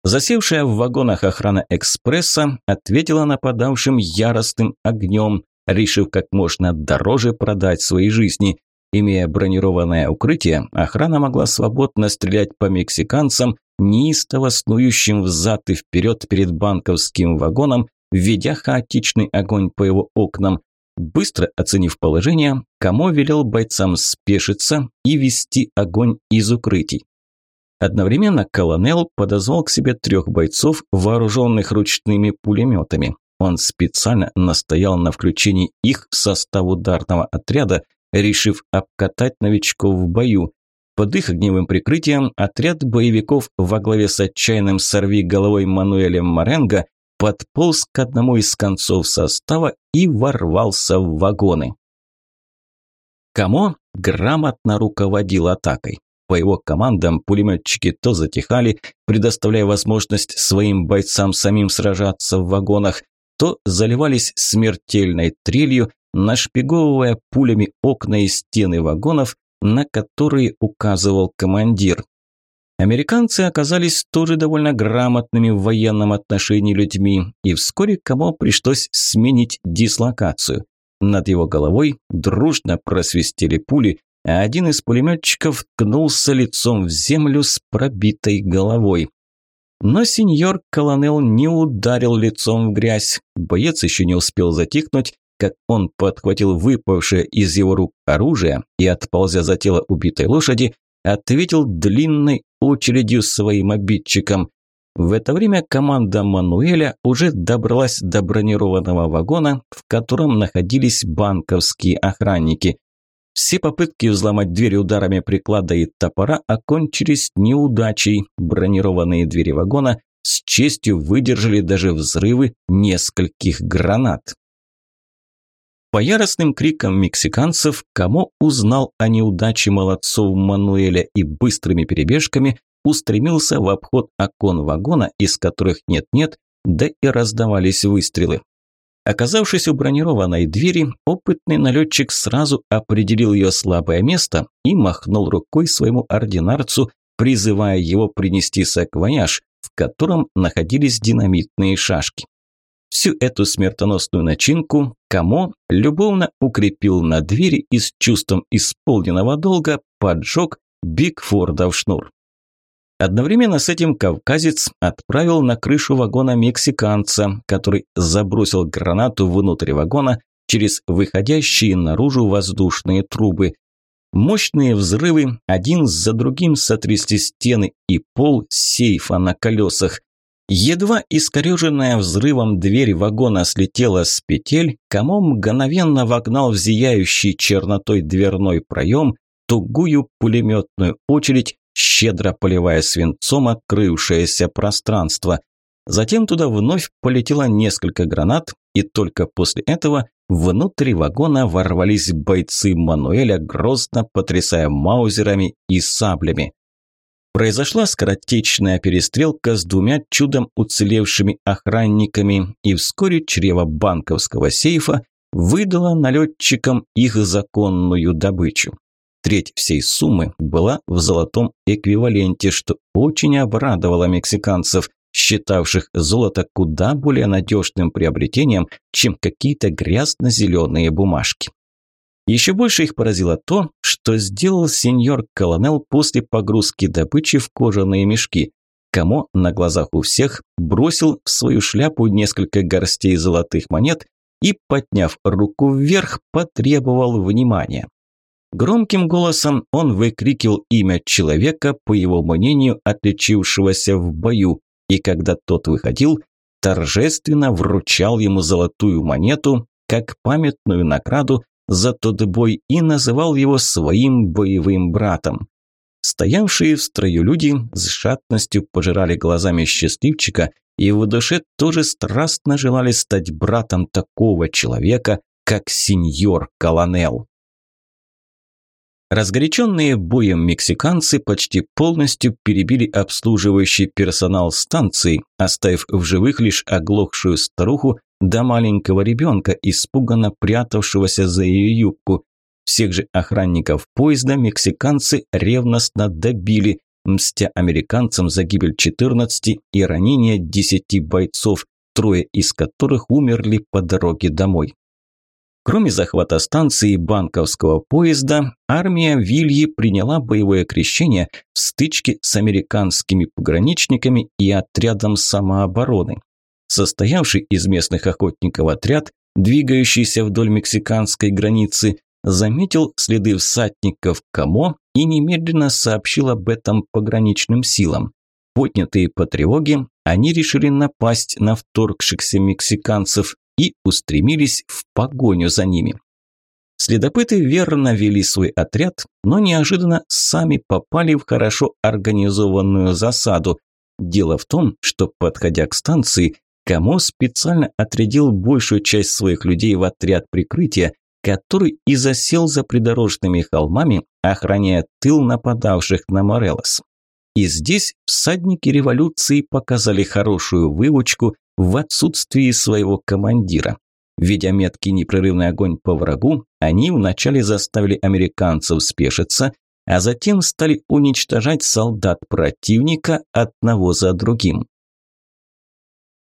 Засевшая в вагонах охрана экспресса ответила нападавшим яростным огнем, решив как можно дороже продать свои жизни. Имея бронированное укрытие, охрана могла свободно стрелять по мексиканцам, неистово снующим взад и вперед перед банковским вагоном, ведя хаотичный огонь по его окнам. Быстро оценив положение, Камо велел бойцам спешиться и вести огонь из укрытий. Одновременно колонел подозвал к себе трех бойцов, вооруженных ручными пулеметами. Он специально настоял на включении их в состав ударного отряда, решив обкатать новичков в бою. Под их огневым прикрытием отряд боевиков во главе с отчаянным сорви головой Мануэлем Маренго подполз к одному из концов состава и ворвался в вагоны. Камо грамотно руководил атакой. По его командам пулеметчики то затихали, предоставляя возможность своим бойцам самим сражаться в вагонах, то заливались смертельной трелью, нашпиговывая пулями окна и стены вагонов, на которые указывал командир. Американцы оказались тоже довольно грамотными в военном отношении людьми, и вскоре Камо пришлось сменить дислокацию. Над его головой дружно просвистели пули, а один из пулеметчиков ткнулся лицом в землю с пробитой головой. Но сеньор Колонел не ударил лицом в грязь. Боец еще не успел затихнуть, как он подхватил выпавшее из его рук оружие и, отползя за тело убитой лошади, ответил длинной очередью своим обидчикам. В это время команда Мануэля уже добралась до бронированного вагона, в котором находились банковские охранники. Все попытки взломать дверь ударами приклада и топора окончились неудачей. Бронированные двери вагона с честью выдержали даже взрывы нескольких гранат. По яростным крикам мексиканцев Камо узнал о неудаче молодцов Мануэля и быстрыми перебежками устремился в обход окон вагона, из которых нет-нет, да и раздавались выстрелы. Оказавшись у бронированной двери, опытный налетчик сразу определил ее слабое место и махнул рукой своему ординарцу, призывая его принести саквояж, в котором находились динамитные шашки. Всю эту смертоносную начинку Камо любовно укрепил на двери и с чувством исполненного долга поджег Бигфордов шнур. Одновременно с этим кавказец отправил на крышу вагона мексиканца, который забросил гранату внутрь вагона через выходящие наружу воздушные трубы. Мощные взрывы один за другим сотрясли стены и пол сейфа на колесах. Едва искореженная взрывом дверь вагона слетела с петель, Камо мгновенно вогнал в зияющий чернотой дверной проем тугую пулеметную очередь, щедро поливая свинцом открывшееся пространство. Затем туда вновь полетело несколько гранат, и только после этого внутрь вагона ворвались бойцы Мануэля, грозно потрясая маузерами и саблями. Произошла скоротечная перестрелка с двумя чудом уцелевшими охранниками, и вскоре чрево банковского сейфа выдало налетчикам их законную добычу. Треть всей суммы была в золотом эквиваленте, что очень обрадовало мексиканцев, считавших золото куда более надежным приобретением, чем какие-то грязно-зеленые бумажки. Еще больше их поразило то, что сделал сеньор Колонел после погрузки добычи в кожаные мешки. Камо на глазах у всех бросил в свою шляпу несколько горстей золотых монет и, подняв руку вверх, потребовал внимания. Громким голосом он выкрикивал имя человека, по его мнению, отличившегося в бою, и когда тот выходил, торжественно вручал ему золотую монету, как памятную награду за тот бой и называл его своим боевым братом. Стоявшие в строю люди с жадностью пожирали глазами счастливчика и в душе тоже страстно желали стать братом такого человека, как сеньор Колонел. Разгоряченные боем мексиканцы почти полностью перебили обслуживающий персонал станции, оставив в живых лишь оглохшую старуху да маленького ребенка, испуганно прятавшегося за ее юбку. Всех же охранников поезда мексиканцы ревностно добили, мстя американцам за гибель 14 и ранение 10 бойцов, трое из которых умерли по дороге домой. Кроме захвата станции банковского поезда, армия Вильи приняла боевое крещение в стычке с американскими пограничниками и отрядом самообороны. Состоявший из местных охотников отряд, двигающийся вдоль мексиканской границы, заметил следы всадников Камо и немедленно сообщил об этом пограничным силам. Поднятые по тревоге, они решили напасть на вторгшихся мексиканцев и устремились в погоню за ними. Следопыты верно вели свой отряд, но неожиданно сами попали в хорошо организованную засаду. Дело в том, что, подходя к станции, Камо специально отрядил большую часть своих людей в отряд прикрытия, который и засел за придорожными холмами, охраняя тыл нападавших на Морелос. И здесь всадники революции показали хорошую выучку в отсутствии своего командира. Видя меткий непрерывный огонь по врагу, они вначале заставили американцев спешиться, а затем стали уничтожать солдат противника одного за другим.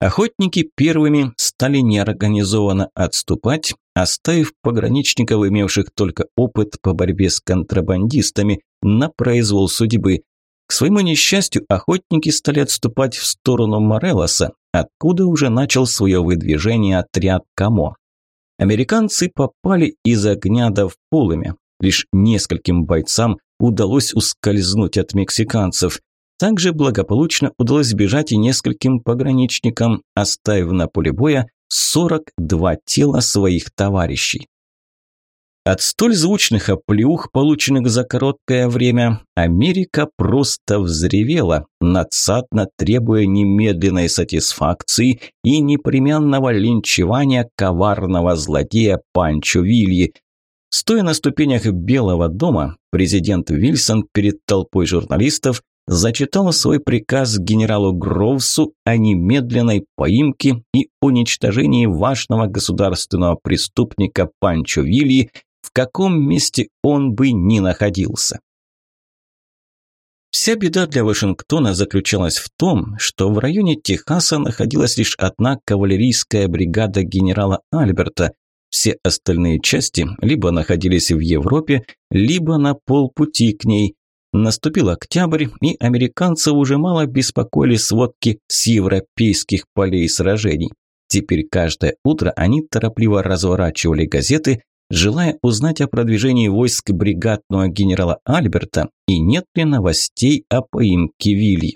Охотники первыми стали неорганизованно отступать, оставив пограничников, имевших только опыт по борьбе с контрабандистами, на произвол судьбы. К своему несчастью, охотники стали отступать в сторону Морелоса, откуда уже начал свое выдвижение отряд Камо. Американцы попали из огня до в полымя. Лишь нескольким бойцам удалось ускользнуть от мексиканцев. Также благополучно удалось сбежать и нескольким пограничникам, оставив на поле боя 42 тела своих товарищей. От столь звучных оплеух, полученных за короткое время, Америка просто взревела, надсадно требуя немедленной сатисфакции и непременного линчевания коварного злодея Панчо Вильи. Стоя на ступенях Белого дома, президент Вильсон перед толпой журналистов зачитал свой приказ генералу Гроувсу о немедленной поимке и уничтожении важного государственного преступника Панчо Вильи, в каком месте он бы ни находился. Вся беда для Вашингтона заключалась в том, что в районе Техаса находилась лишь одна кавалерийская бригада генерала Альберта. Все остальные части либо находились в Европе, либо на полпути к ней. Наступил октябрь, и американцев уже мало беспокоили сводки с европейских полей сражений. Теперь каждое утро они торопливо разворачивали газеты, желая узнать о продвижении войск бригадного генерала Альберта и нет ли новостей о поимке Вилли.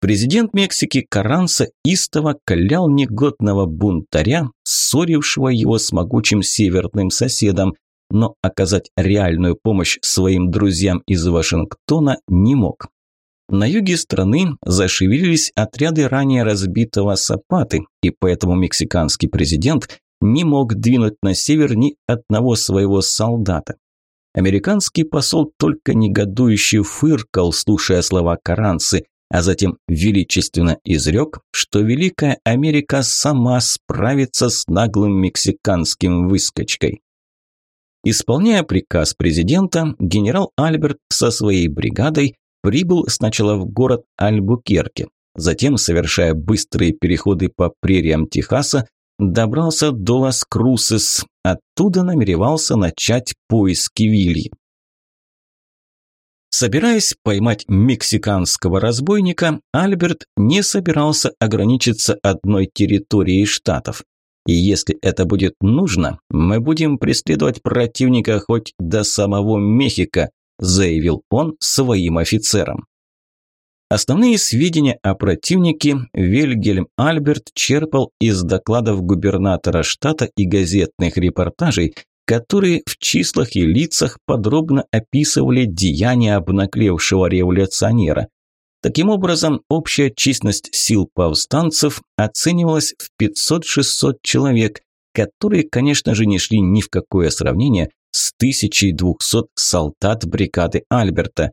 Президент Мексики Каранса истово клял негодного бунтаря, ссорившего его с могучим северным соседом, но оказать реальную помощь своим друзьям из Вашингтона не мог. На юге страны зашевелились отряды ранее разбитого Сапаты, и поэтому мексиканский президент не мог двинуть на север ни одного своего солдата. Американский посол только негодующе фыркал, слушая слова Каранцы, а затем величественно изрек, что Великая Америка сама справится с наглым мексиканским выскочкой. Исполняя приказ президента, генерал Альберт со своей бригадой прибыл сначала в город Альбукерке, затем, совершая быстрые переходы по прериям Техаса, добрался до Лас-Крусес, оттуда намеревался начать поиски Вильи. Собираясь поймать мексиканского разбойника, Альберт не собирался ограничиться одной территорией штатов. И если это будет нужно, мы будем преследовать противника хоть до самого Мехико, заявил он своим офицерам. Основные сведения о противнике Вильгельм Альберт черпал из докладов губернатора штата и газетных репортажей, которые в числах и лицах подробно описывали деяния обнаклевшего революционера. Таким образом, общая численность сил повстанцев оценивалась в 500-600 человек, которые, конечно же, не шли ни в какое сравнение с 1200 солдат бригады Альберта.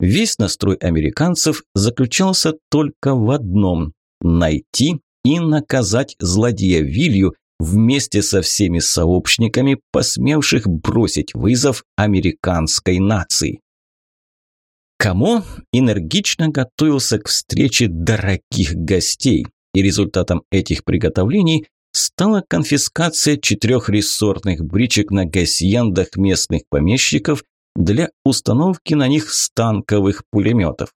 Весь настрой американцев заключался только в одном – найти и наказать злодея Вилью вместе со всеми сообщниками, посмевших бросить вызов американской нации. Камо энергично готовился к встрече дорогих гостей, и результатом этих приготовлений стала конфискация четырех рессорных бричек на гасьяндах местных помещиков для установки на них станковых пулеметов.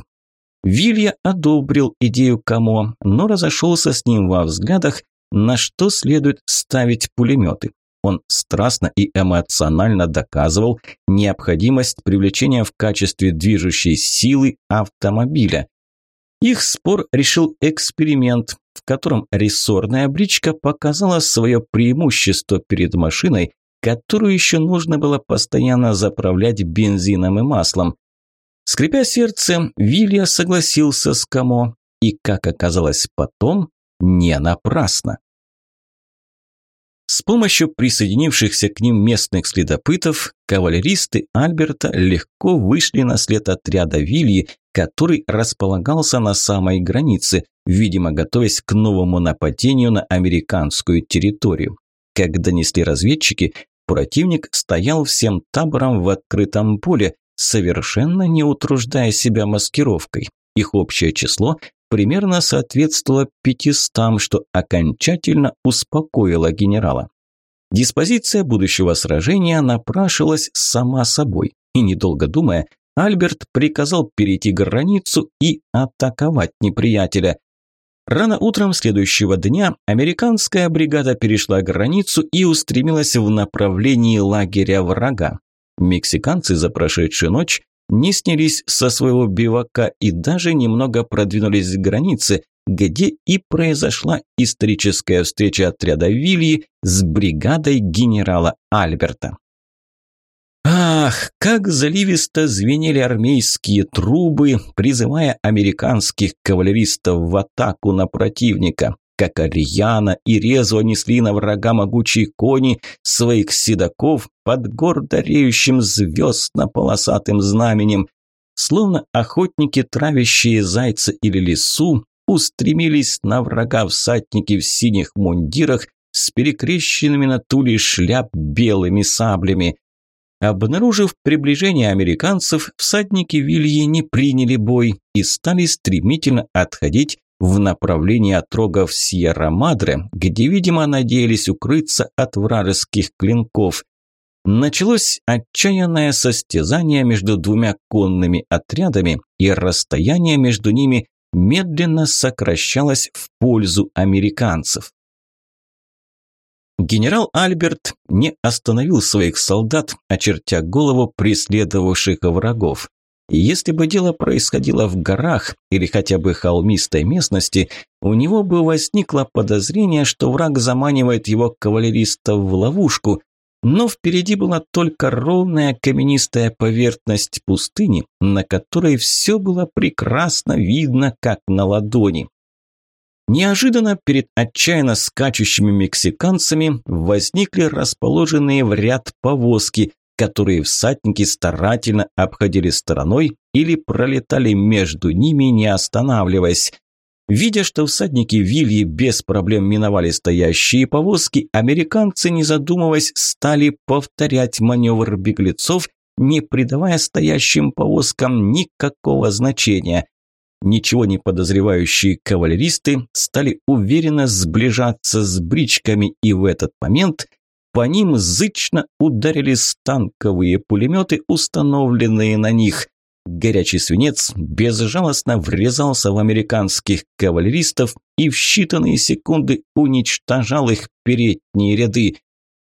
Вилья одобрил идею Камо, но разошелся с ним во взглядах, на что следует ставить пулеметы. Он страстно и эмоционально доказывал необходимость привлечения в качестве движущей силы автомобиля. Их спор решил эксперимент, в котором рессорная бричка показала свое преимущество перед машиной, которую еще нужно было постоянно заправлять бензином и маслом. Скрипя сердце, Вилья согласился с Камо, и, как оказалось потом, не напрасно. С помощью присоединившихся к ним местных следопытов, кавалеристы Альберта легко вышли на след отряда Вильи, который располагался на самой границе, видимо, готовясь к новому нападению на американскую территорию. Как донесли разведчики, противник стоял всем табором в открытом поле, совершенно не утруждая себя маскировкой. Их общее число примерно соответствовало 500, что окончательно успокоило генерала. Диспозиция будущего сражения напрашивалась сама собой, и недолго думая, Альберт приказал перейти границу и атаковать неприятеля. Рано утром следующего дня американская бригада перешла границу и устремилась в направлении лагеря врага. Мексиканцы за прошедшую ночь не снялись со своего бивака и даже немного продвинулись к границе, где и произошла историческая встреча отряда Вильи с бригадой генерала Альберта. Ах, как заливисто звенели армейские трубы, призывая американских кавалеристов в атаку на противника, как рьяно и резво несли на врага могучие кони своих седаков под гордо реющим звездно-полосатым знаменем, словно охотники, травящие зайца или лису, устремились на врага всадники в синих мундирах с перекрещенными на туле шляп белыми саблями. Обнаружив приближение американцев, всадники Вильи не приняли бой и стали стремительно отходить в направлении отрогов Сьерра-Мадре, где, видимо, надеялись укрыться от вражеских клинков. Началось отчаянное состязание между двумя конными отрядами, и расстояние между ними медленно сокращалось в пользу американцев. Генерал Альберт не остановил своих солдат, очертя голову преследовавших врагов. если бы дело происходило в горах или хотя бы холмистой местности, у него бы возникло подозрение, что враг заманивает его кавалеристов в ловушку, но впереди была только ровная каменистая поверхность пустыни, на которой все было прекрасно видно, как на ладони. Неожиданно перед отчаянно скачущими мексиканцами возникли расположенные в ряд повозки, которые всадники старательно обходили стороной или пролетали между ними, не останавливаясь. Видя, что всадники Вильи без проблем миновали стоящие повозки, американцы, не задумываясь, стали повторять маневр беглецов, не придавая стоящим повозкам никакого значения. Ничего не подозревающие кавалеристы стали уверенно сближаться с бричками, и в этот момент по ним зычно ударили станковые пулеметы, установленные на них. Горячий свинец безжалостно врезался в американских кавалеристов и в считанные секунды уничтожал их передние ряды.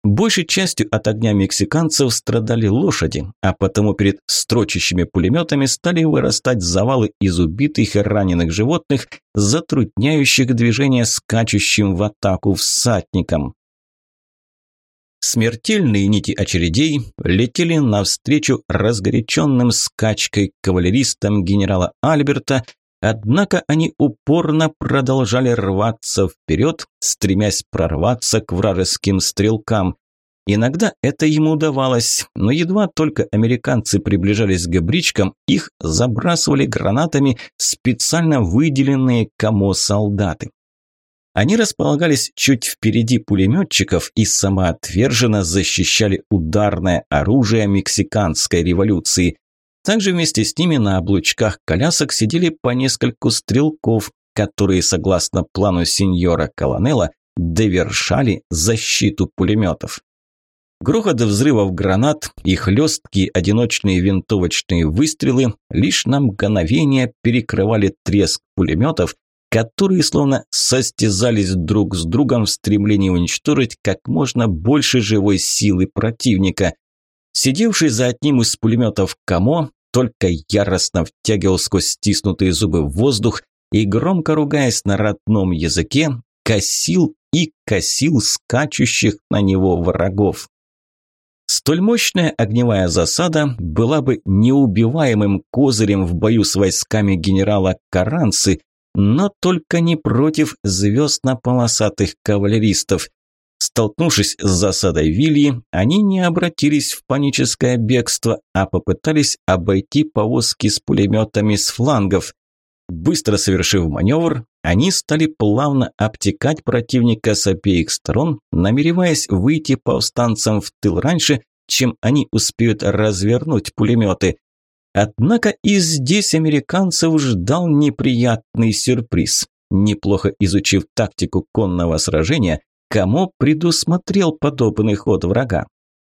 Большей частью от огня мексиканцев страдали лошади, а потому перед строчащими пулеметами стали вырастать завалы из убитых и раненых животных, затрудняющих движение скачущим в атаку всадникам. Смертельные нити очередей летели навстречу разгоряченным скачкой кавалеристам генерала Альберта, однако они упорно продолжали рваться вперед, стремясь прорваться к вражеским стрелкам. Иногда это ему удавалось, но едва только американцы приближались к бричкам, их забрасывали гранатами специально выделенные кому солдаты. Они располагались чуть впереди пулеметчиков и самоотверженно защищали ударное оружие мексиканской революции. Также вместе с ними на облучках колясок сидели по нескольку стрелков, которые, согласно плану сеньора Колонелла, довершали защиту пулеметов. Грохот взрывов гранат и хлесткие одиночные винтовочные выстрелы лишь на мгновение перекрывали треск пулеметов, которые словно состязались друг с другом в стремлении уничтожить как можно больше живой силы противника. Сидевший за одним из пулеметов Камо только яростно втягивал сквозь стиснутые зубы в воздух и, громко ругаясь на родном языке, косил и косил скачущих на него врагов. Столь мощная огневая засада была бы неубиваемым козырем в бою с войсками генерала Каранцы, но только не против звездно-полосатых кавалеристов. Столкнувшись с засадой Вильи, они не обратились в паническое бегство, а попытались обойти повозки с пулеметами с флангов. Быстро совершив маневр, они стали плавно обтекать противника с обеих сторон, намереваясь выйти повстанцам в тыл раньше, чем они успеют развернуть пулеметы. Однако и здесь американцев ждал неприятный сюрприз. Неплохо изучив тактику конного сражения, Камо предусмотрел подобный ход врага.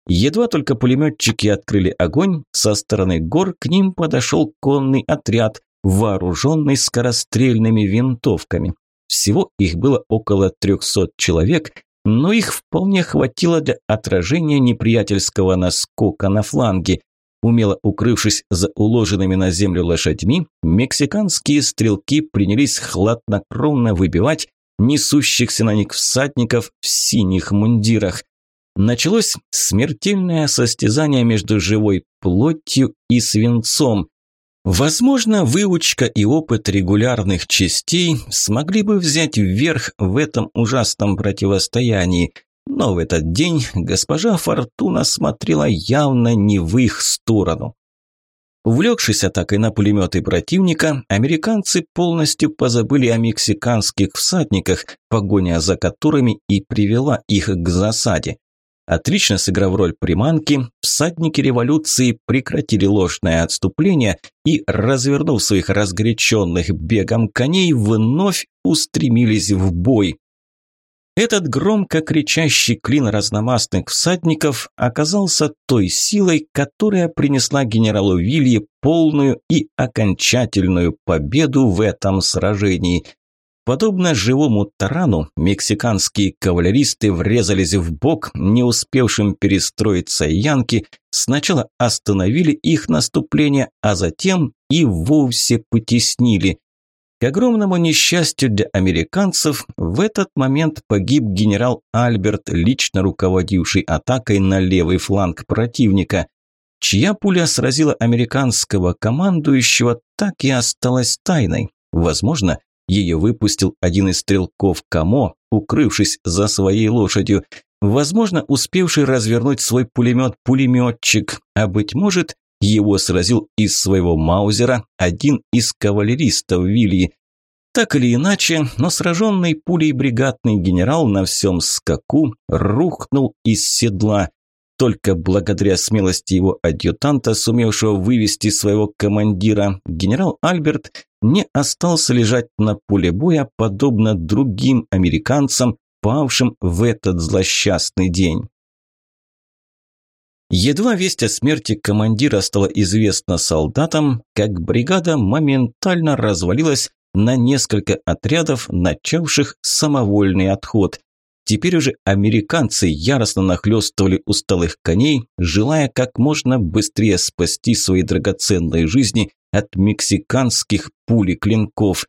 Едва только пулеметчики открыли огонь, со стороны гор к ним подошел конный отряд, вооруженный скорострельными винтовками. Всего их было около 300 человек, но их вполне хватило для отражения неприятельского наскока на фланге. Умело укрывшись за уложенными на землю лошадьми, мексиканские стрелки принялись хладнокровно выбивать несущихся на них всадников в синих мундирах. Началось смертельное состязание между живой плотью и свинцом. Возможно, выучка и опыт регулярных частей смогли бы взять вверх в этом ужасном противостоянии, но в этот день госпожа Фортуна смотрела явно не в их сторону. Увлекшись атакой на пулеметы противника, американцы полностью позабыли о мексиканских всадниках, погоня за которыми и привела их к засаде. Отлично сыграв роль приманки, всадники революции прекратили ложное отступление и, развернув своих разгоряченных бегом коней, вновь устремились в бой. Этот громко кричащий клин разномастных всадников оказался той силой, которая принесла генералу Вилье полную и окончательную победу в этом сражении – Подобно живому тарану, мексиканские кавалеристы врезались в бок, не успевшим перестроиться янки, сначала остановили их наступление, а затем и вовсе потеснили. К огромному несчастью для американцев, в этот момент погиб генерал Альберт, лично руководивший атакой на левый фланг противника. Чья пуля сразила американского командующего, так и осталась тайной. Возможно, ее выпустил один из стрелков Камо, укрывшись за своей лошадью. Возможно, успевший развернуть свой пулемет пулеметчик, а быть может, его сразил из своего маузера один из кавалеристов Вильи. Так или иначе, но сраженный пулей бригадный генерал на всем скаку рухнул из седла. Только благодаря смелости его адъютанта, сумевшего вывести своего командира, генерал Альберт не остался лежать на поле боя, подобно другим американцам, павшим в этот злосчастный день. Едва весть о смерти командира стала известна солдатам, как бригада моментально развалилась на несколько отрядов, начавших самовольный отход. Теперь уже американцы яростно нахлестывали усталых коней, желая как можно быстрее спасти свои драгоценные жизни от мексиканских пули клинков.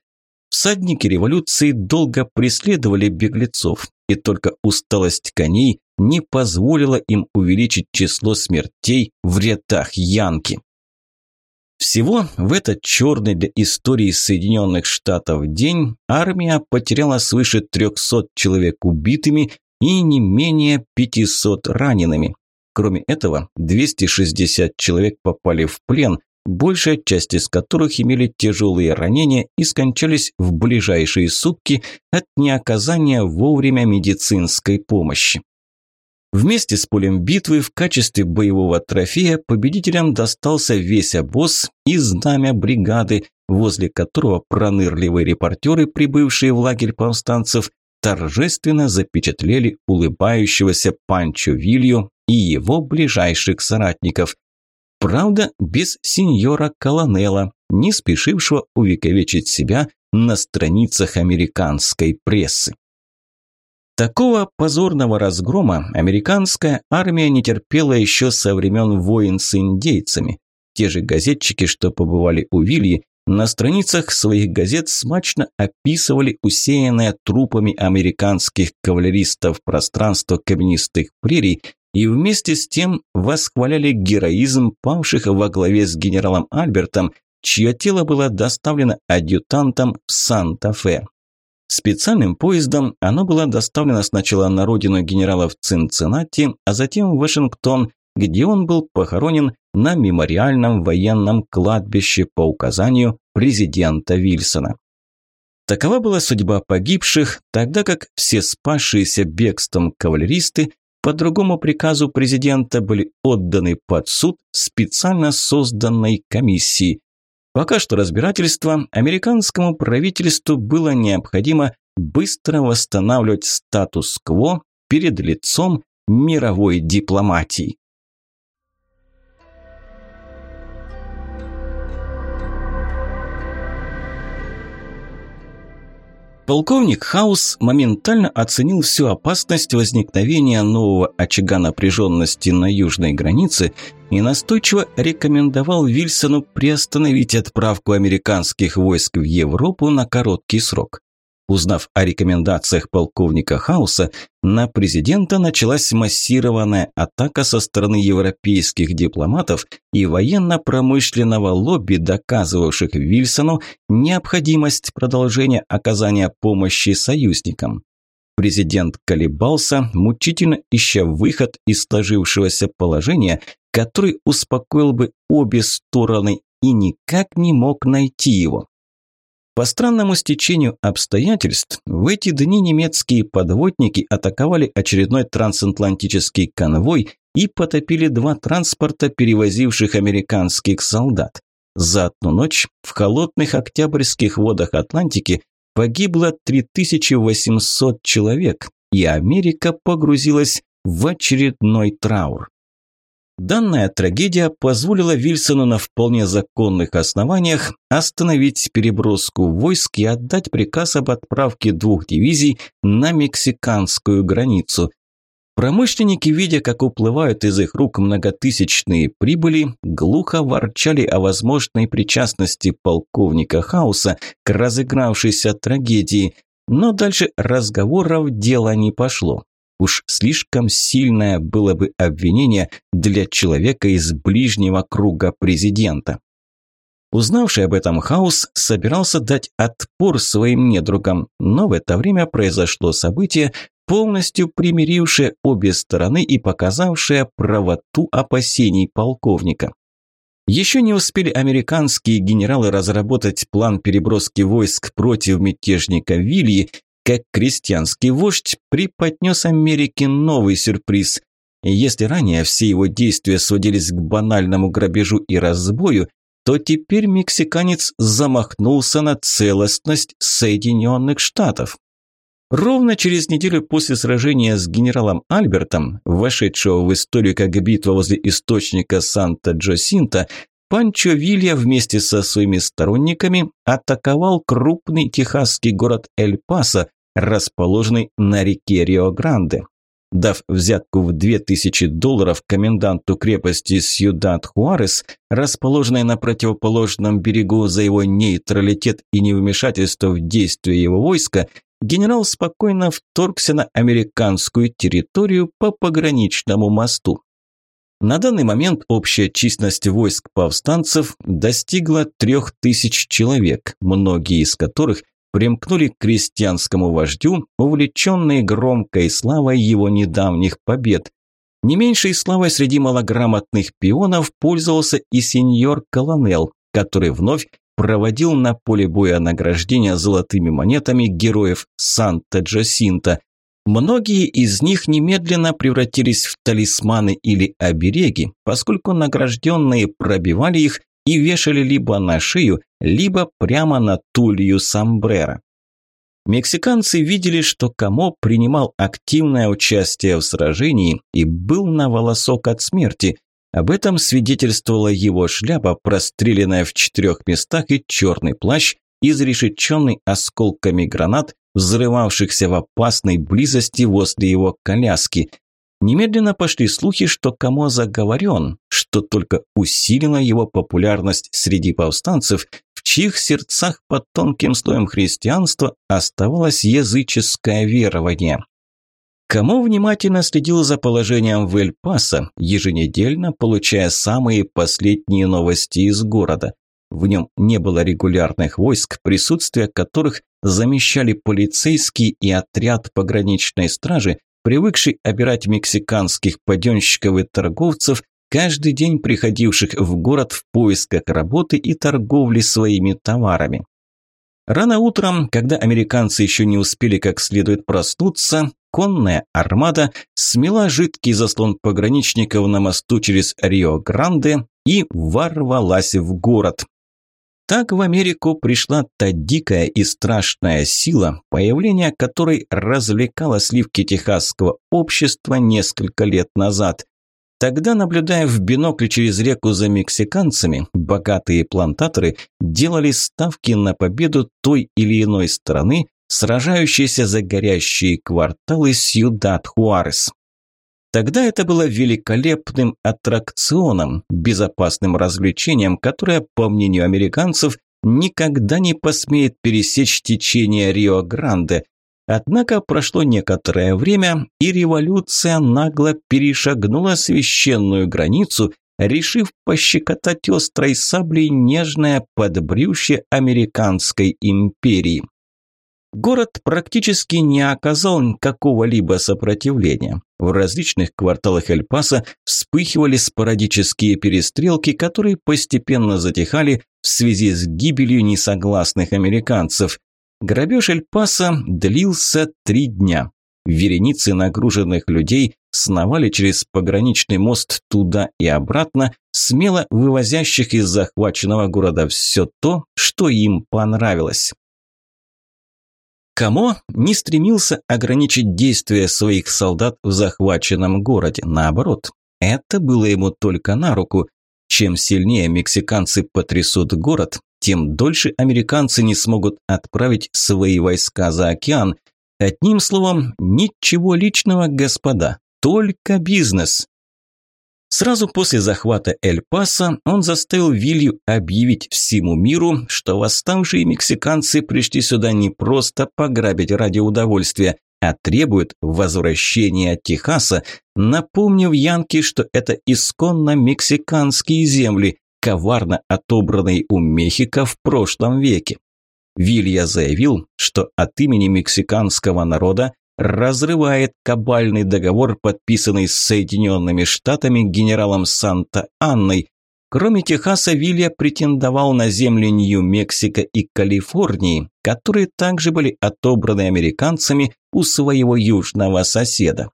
Всадники революции долго преследовали беглецов, и только усталость коней не позволила им увеличить число смертей в рядах Янки. Всего в этот черный для истории Соединенных Штатов день армия потеряла свыше 300 человек убитыми и не менее 500 ранеными. Кроме этого, 260 человек попали в плен, большая часть из которых имели тяжелые ранения и скончались в ближайшие сутки от неоказания вовремя медицинской помощи. Вместе с полем битвы в качестве боевого трофея победителям достался весь обоз и знамя бригады, возле которого пронырливые репортеры, прибывшие в лагерь повстанцев, торжественно запечатлели улыбающегося Панчо Вилью и его ближайших соратников. Правда, без сеньора Колонела, не спешившего увековечить себя на страницах американской прессы. Такого позорного разгрома американская армия не терпела еще со времен войн с индейцами. Те же газетчики, что побывали у Вильи, на страницах своих газет смачно описывали усеянное трупами американских кавалеристов пространство каменистых прерий и вместе с тем восхваляли героизм павших во главе с генералом Альбертом, чье тело было доставлено адъютантом в Санта-Фе. Специальным поездом оно было доставлено сначала на родину генерала в Цинциннати, а затем в Вашингтон, где он был похоронен на мемориальном военном кладбище по указанию президента Вильсона. Такова была судьба погибших, тогда как все спасшиеся бегством кавалеристы по другому приказу президента были отданы под суд специально созданной комиссии. Пока что разбирательство американскому правительству было необходимо быстро восстанавливать статус-кво перед лицом мировой дипломатии. Полковник Хаус моментально оценил всю опасность возникновения нового очага напряженности на южной границе и настойчиво рекомендовал Вильсону приостановить отправку американских войск в Европу на короткий срок. Узнав о рекомендациях полковника Хауса, на президента началась массированная атака со стороны европейских дипломатов и военно-промышленного лобби, доказывавших Вильсону необходимость продолжения оказания помощи союзникам. Президент колебался, мучительно ища выход из сложившегося положения, который успокоил бы обе стороны и никак не мог найти его. По странному стечению обстоятельств, в эти дни немецкие подводники атаковали очередной трансатлантический конвой и потопили два транспорта, перевозивших американских солдат. За одну ночь в холодных октябрьских водах Атлантики погибло 3800 человек, и Америка погрузилась в очередной траур. Данная трагедия позволила Вильсону на вполне законных основаниях остановить переброску войск и отдать приказ об отправке двух дивизий на мексиканскую границу. Промышленники, видя, как уплывают из их рук многотысячные прибыли, глухо ворчали о возможной причастности полковника Хауса к разыгравшейся трагедии, но дальше разговоров дело не пошло. Уж слишком сильное было бы обвинение для человека из ближнего круга президента. Узнавший об этом Хаус собирался дать отпор своим недругам, но в это время произошло событие, полностью примирившее обе стороны и показавшее правоту опасений полковника. Еще не успели американские генералы разработать план переброски войск против мятежника Вильи, как крестьянский вождь преподнес Америке новый сюрприз. Если ранее все его действия сводились к банальному грабежу и разбою, то теперь мексиканец замахнулся на целостность Соединенных Штатов. Ровно через неделю после сражения с генералом Альбертом, вошедшего в историю как битва возле источника Санта-Джосинта, Панчо Вилья вместе со своими сторонниками атаковал крупный техасский город Эль-Пасо, расположенный на реке Рио-Гранде. Дав взятку в 2000 долларов коменданту крепости Сьюдад-Хуарес, расположенной на противоположном берегу за его нейтралитет и невмешательство в действия его войска, генерал спокойно вторгся на американскую территорию по пограничному мосту. На данный момент общая численность войск повстанцев достигла трех тысяч человек, многие из которых примкнули к крестьянскому вождю, увлеченные громкой славой его недавних побед. Не меньшей славой среди малограмотных пионов пользовался и сеньор Колонел, который вновь проводил на поле боя награждения золотыми монетами героев Санта-Джасинта, Многие из них немедленно превратились в талисманы или обереги, поскольку награжденные пробивали их и вешали либо на шею, либо прямо на тулью сомбрера. Мексиканцы видели, что Камо принимал активное участие в сражении и был на волосок от смерти. Об этом свидетельствовала его шляпа, простреленная в четырех местах, и черный плащ, изрешеченный осколками гранат, взрывавшихся в опасной близости возле его коляски. Немедленно пошли слухи, что Камо заговорен, что только усилило его популярность среди повстанцев, чьих сердцах под тонким слоем христианства оставалось языческое верование. Кому внимательно следил за положением в Эль-Пасо, еженедельно получая самые последние новости из города. В нем не было регулярных войск, присутствие которых замещали полицейский и отряд пограничной стражи, привыкший обирать мексиканских паденщиков и торговцев, каждый день приходивших в город в поисках работы и торговли своими товарами. Рано утром, когда американцы еще не успели как следует проснуться, конная армада смела жидкий заслон пограничников на мосту через Рио-Гранде и ворвалась в город. Так в Америку пришла та дикая и страшная сила, появление которой развлекало сливки техасского общества несколько лет назад. Тогда, наблюдая в бинокль через реку за мексиканцами, богатые плантаторы делали ставки на победу той или иной страны, сражающейся за горящие кварталы Сьюдад-Хуарес. Тогда это было великолепным аттракционом, безопасным развлечением, которое, по мнению американцев, никогда не посмеет пересечь течение Рио-Гранде. Однако прошло некоторое время, и революция нагло перешагнула священную границу, решив пощекотать острой саблей нежное подбрюшье американской империи. Город практически не оказал какого-либо сопротивления. В различных кварталах Эль-Паса вспыхивали спорадические перестрелки, которые постепенно затихали в связи с гибелью несогласных американцев. Грабеж Эль-Паса длился три дня. Вереницы нагруженных людей сновали через пограничный мост туда и обратно, смело вывозящих из захваченного города все то, что им понравилось. Камо не стремился ограничить действия своих солдат в захваченном городе. Наоборот, это было ему только на руку. Чем сильнее мексиканцы потрясут город, тем дольше американцы не смогут отправить свои войска за океан. Одним словом, ничего личного, господа, только бизнес. Сразу после захвата Эль-Паса он заставил Вилью объявить всему миру, что восставшие мексиканцы пришли сюда не просто пограбить ради удовольствия, а требуют возвращения Техаса, напомнив Янке, что это исконно мексиканские земли, коварно отобранные у Мехико в прошлом веке. Вилья заявил, что от имени мексиканского народа разрывает кабальный договор, подписанный с Соединенными Штатами генералом Санта-Анной. Кроме Техаса, Вилья претендовал на земли Нью-Мексико и Калифорнии, которые также были отобраны американцами у своего южного соседа.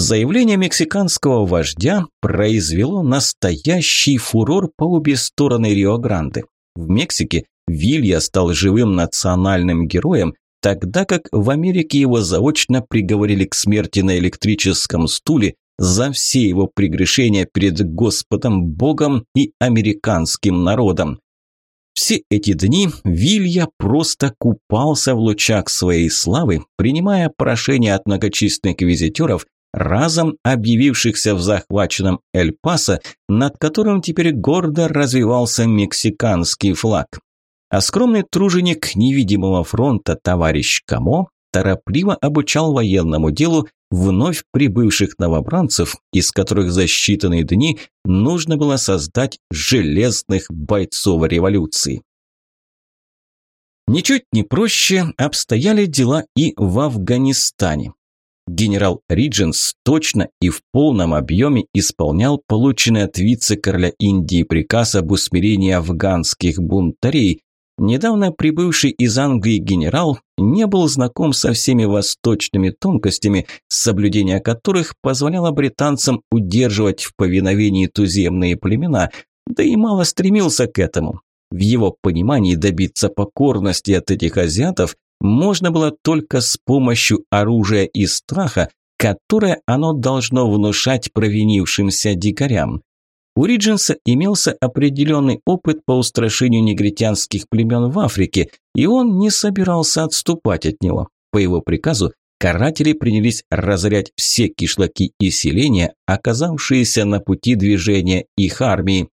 Заявление мексиканского вождя произвело настоящий фурор по обе стороны Рио-Гранде. В Мексике Вилья стал живым национальным героем, тогда как в Америке его заочно приговорили к смерти на электрическом стуле за все его прегрешения перед Господом Богом и американским народом. Все эти дни Вилья просто купался в лучах своей славы, принимая прошения от многочисленных визитеров, разом объявившихся в захваченном Эль-Пасо, над которым теперь гордо развивался мексиканский флаг. А скромный труженик невидимого фронта товарищ Камо торопливо обучал военному делу вновь прибывших новобранцев, из которых за считанные дни нужно было создать железных бойцов революции. Ничуть не проще обстояли дела и в Афганистане. Генерал Ридженс точно и в полном объеме исполнял полученный от вице-короля Индии приказ об усмирении афганских бунтарей, Недавно прибывший из Англии генерал не был знаком со всеми восточными тонкостями, соблюдение которых позволяло британцам удерживать в повиновении туземные племена, да и мало стремился к этому. В его понимании добиться покорности от этих азиатов можно было только с помощью оружия и страха, которое оно должно внушать провинившимся дикарям. У Ридженса имелся определенный опыт по устрашению негритянских племен в Африке, и он не собирался отступать от него. По его приказу каратели принялись разорять все кишлаки и селения, оказавшиеся на пути движения их армии.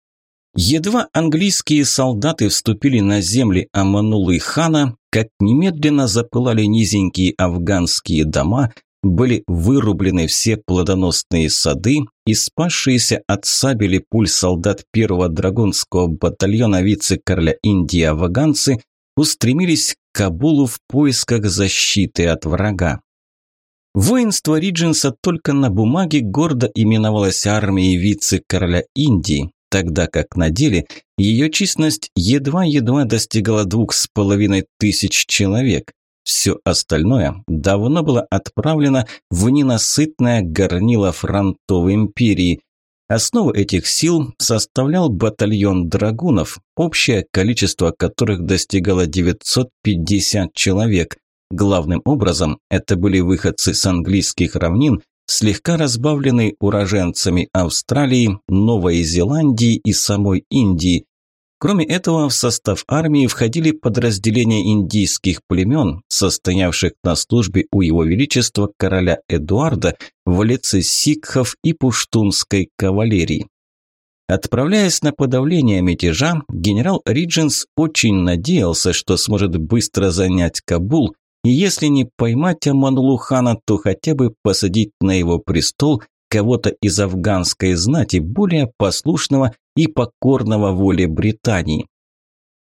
Едва английские солдаты вступили на земли Аманулы хана, как немедленно запылали низенькие афганские дома, были вырублены все плодоносные сады, и спасшиеся от сабели пуль солдат первого драгунского батальона вице-короля Индии афганцы устремились к Кабулу в поисках защиты от врага. Воинство Риджинса только на бумаге гордо именовалось армией вице-короля Индии, тогда как на деле ее численность едва-едва достигала двух с половиной тысяч человек. Все остальное давно было отправлено в ненасытное горнило фронтовой империи. Основу этих сил составлял батальон драгунов, общее количество которых достигало 950 человек. Главным образом это были выходцы с английских равнин, слегка разбавленные уроженцами Австралии, Новой Зеландии и самой Индии. Кроме этого, в состав армии входили подразделения индийских племен, состоявших на службе у его величества короля Эдуарда в лице сикхов и пуштунской кавалерии. Отправляясь на подавление мятежа, генерал Ридженс очень надеялся, что сможет быстро занять Кабул, и если не поймать Аманулухана, то хотя бы посадить на его престол кого-то из афганской знати, более послушного и покорного воле Британии.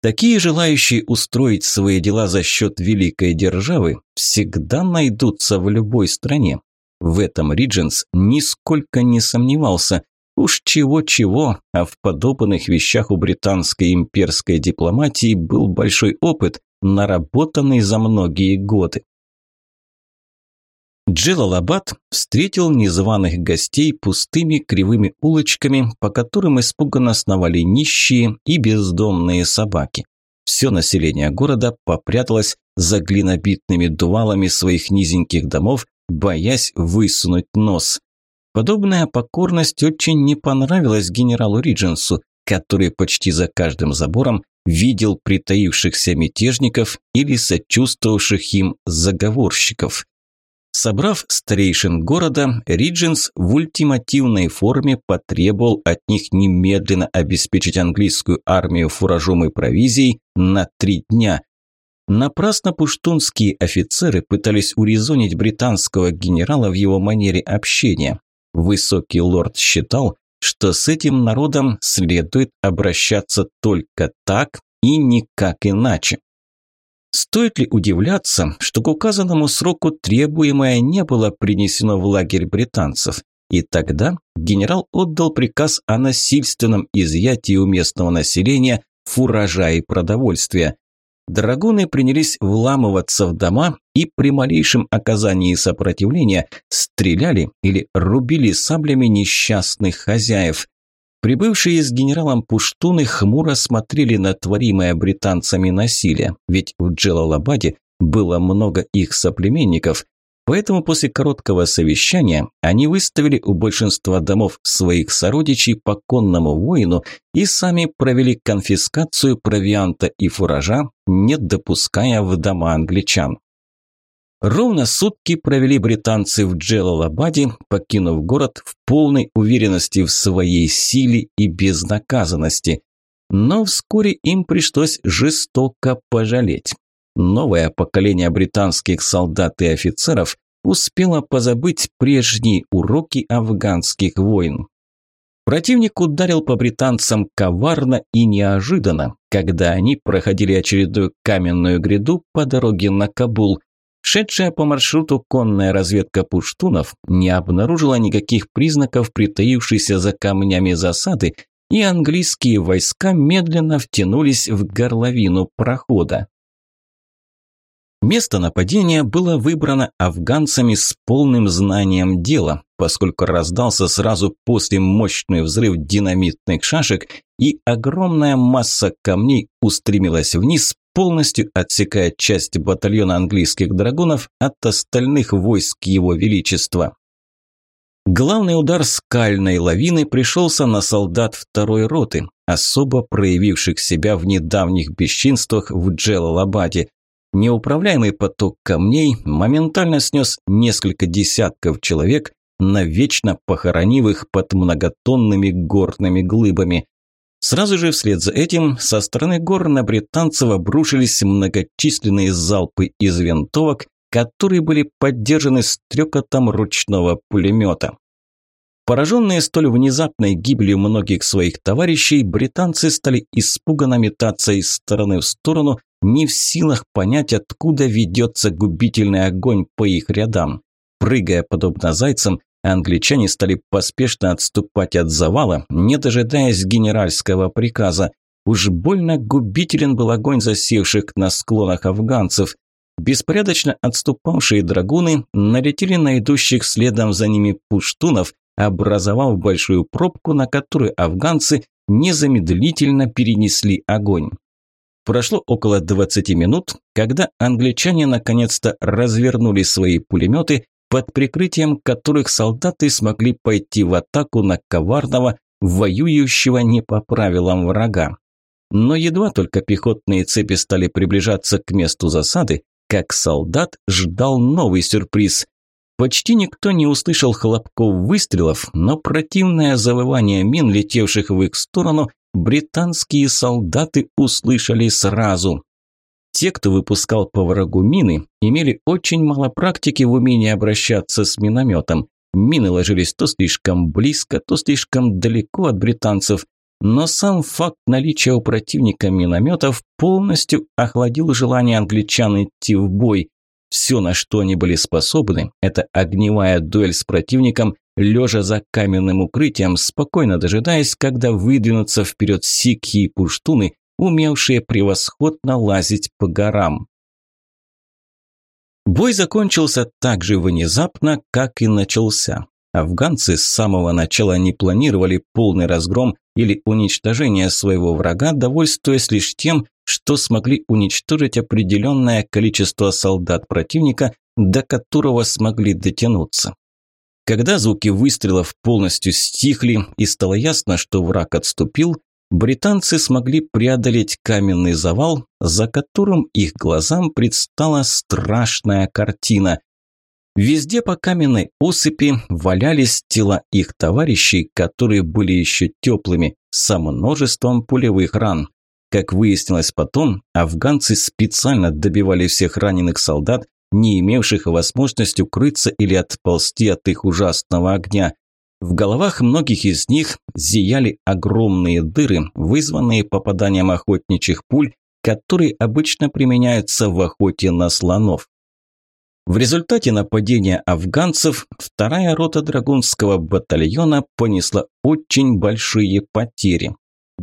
Такие желающие устроить свои дела за счет великой державы всегда найдутся в любой стране. В этом Ридженс нисколько не сомневался. Уж чего-чего, а в подобных вещах у британской имперской дипломатии был большой опыт, наработанный за многие годы. Джилалабад встретил незваных гостей пустыми кривыми улочками, по которым испуганно сновали нищие и бездомные собаки. Все население города попряталось за глинобитными дувалами своих низеньких домов, боясь высунуть нос. Подобная покорность очень не понравилась генералу Ридженсу, который почти за каждым забором видел притаившихся мятежников или сочувствовавших им заговорщиков. Собрав старейшин города, Ридженс в ультимативной форме потребовал от них немедленно обеспечить английскую армию фуражом и провизией на три дня. Напрасно пуштунские офицеры пытались урезонить британского генерала в его манере общения. Высокий лорд считал, что с этим народом следует обращаться только так и никак иначе. Стоит ли удивляться, что к указанному сроку требуемое не было принесено в лагерь британцев? И тогда генерал отдал приказ о насильственном изъятии у местного населения фуража и продовольствия. Драгуны принялись вламываться в дома и при малейшем оказании сопротивления стреляли или рубили саблями несчастных хозяев. Прибывшие с генералом пуштуны хмуро смотрели на творимое британцами насилие, ведь в Джалалабаде было много их соплеменников, поэтому после короткого совещания они выставили у большинства домов своих сородичей по конному воину и сами провели конфискацию провианта и фуража, не допуская в дома англичан. Ровно сутки провели британцы в Джелалабаде, покинув город в полной уверенности в своей силе и безнаказанности. Но вскоре им пришлось жестоко пожалеть. Новое поколение британских солдат и офицеров успело позабыть прежние уроки афганских войн. Противник ударил по британцам коварно и неожиданно, когда они проходили очередную каменную гряду по дороге на Кабул – Шедшая по маршруту конная разведка пуштунов не обнаружила никаких признаков притаившейся за камнями засады, и английские войска медленно втянулись в горловину прохода. Место нападения было выбрано афганцами с полным знанием дела, поскольку раздался сразу после мощный взрыв динамитных шашек, и огромная масса камней устремилась вниз, полностью отсекая часть батальона английских драгунов от остальных войск его величества. Главный удар скальной лавины пришелся на солдат второй роты, особо проявивших себя в недавних бесчинствах в Джелалабаде. Неуправляемый поток камней моментально снес несколько десятков человек, навечно похоронив их под многотонными горными глыбами. Сразу же вслед за этим со стороны гор на британцев обрушились многочисленные залпы из винтовок, которые были поддержаны стрекотом ручного пулемета. Пораженные столь внезапной гибелью многих своих товарищей, британцы стали испуганно метаться из стороны в сторону, не в силах понять, откуда ведется губительный огонь по их рядам. Прыгая подобно зайцам, англичане стали поспешно отступать от завала, не дожидаясь генеральского приказа. Уж больно губителен был огонь засевших на склонах афганцев. Беспорядочно отступавшие драгуны налетели на идущих следом за ними пуштунов, образовав большую пробку, на которую афганцы незамедлительно перенесли огонь. Прошло около 20 минут, когда англичане наконец-то развернули свои пулеметы, под прикрытием которых солдаты смогли пойти в атаку на коварного, воюющего не по правилам врага. Но едва только пехотные цепи стали приближаться к месту засады, как солдат ждал новый сюрприз. Почти никто не услышал хлопков выстрелов, но противное завывание мин, летевших в их сторону, британские солдаты услышали сразу. Те, кто выпускал по врагу мины, имели очень мало практики в умении обращаться с минометом. Мины ложились то слишком близко, то слишком далеко от британцев, но сам факт наличия у противника минометов полностью охладил желание англичан идти в бой. Все, на что они были способны, это огневая дуэль с противником, лежа за каменным укрытием, спокойно дожидаясь, когда выдвинутся вперед сикхи и пуштуны, умевшие превосходно лазить по горам. Бой закончился так же внезапно, как и начался. Афганцы с самого начала не планировали полный разгром или уничтожение своего врага, довольствуясь лишь тем, что смогли уничтожить определенное количество солдат противника, до которого смогли дотянуться. Когда звуки выстрелов полностью стихли и стало ясно, что враг отступил, британцы смогли преодолеть каменный завал, за которым их глазам предстала страшная картина. Везде по каменной осыпи валялись тела их товарищей, которые были еще теплыми, со множеством пулевых ран. Как выяснилось потом, афганцы специально добивали всех раненых солдат, не имевших возможности укрыться или отползти от их ужасного огня. В головах многих из них зияли огромные дыры, вызванные попаданием охотничьих пуль, которые обычно применяются в охоте на слонов. В результате нападения афганцев вторая рота драгунского батальона понесла очень большие потери.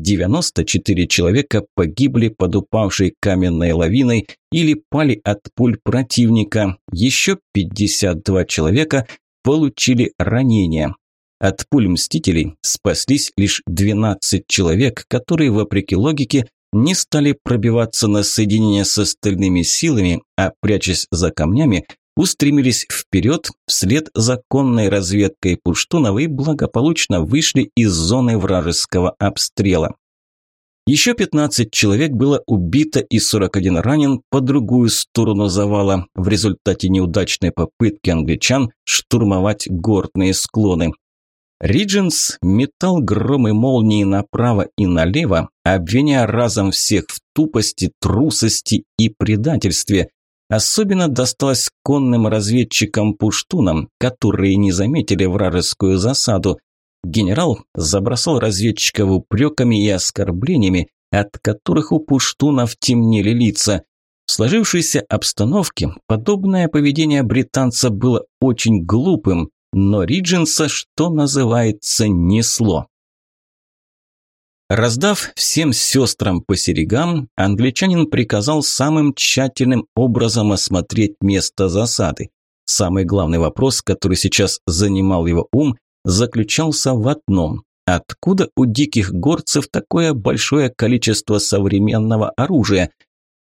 94 человека погибли под упавшей каменной лавиной или пали от пуль противника, еще 52 человека получили ранения. От пуль мстителей спаслись лишь 12 человек, которые, вопреки логике, не стали пробиваться на соединение с остальными силами, а, прячась за камнями, устремились вперед вслед за конной разведкой Пуштунова и благополучно вышли из зоны вражеского обстрела. Еще 15 человек было убито и 41 ранен по другую сторону завала в результате неудачной попытки англичан штурмовать горные склоны. Ридженс метал громы молнии направо и налево, обвиняя разом всех в тупости, трусости и предательстве. Особенно досталось конным разведчикам-пуштунам, которые не заметили вражескую засаду. Генерал забросал разведчиков упреками и оскорблениями, от которых у пуштунов темнели лица. В сложившейся обстановке подобное поведение британца было очень глупым, но Ридженса, что называется, несло. Раздав всем сестрам по серегам, англичанин приказал самым тщательным образом осмотреть место засады. Самый главный вопрос, который сейчас занимал его ум, заключался в одном. Откуда у диких горцев такое большое количество современного оружия?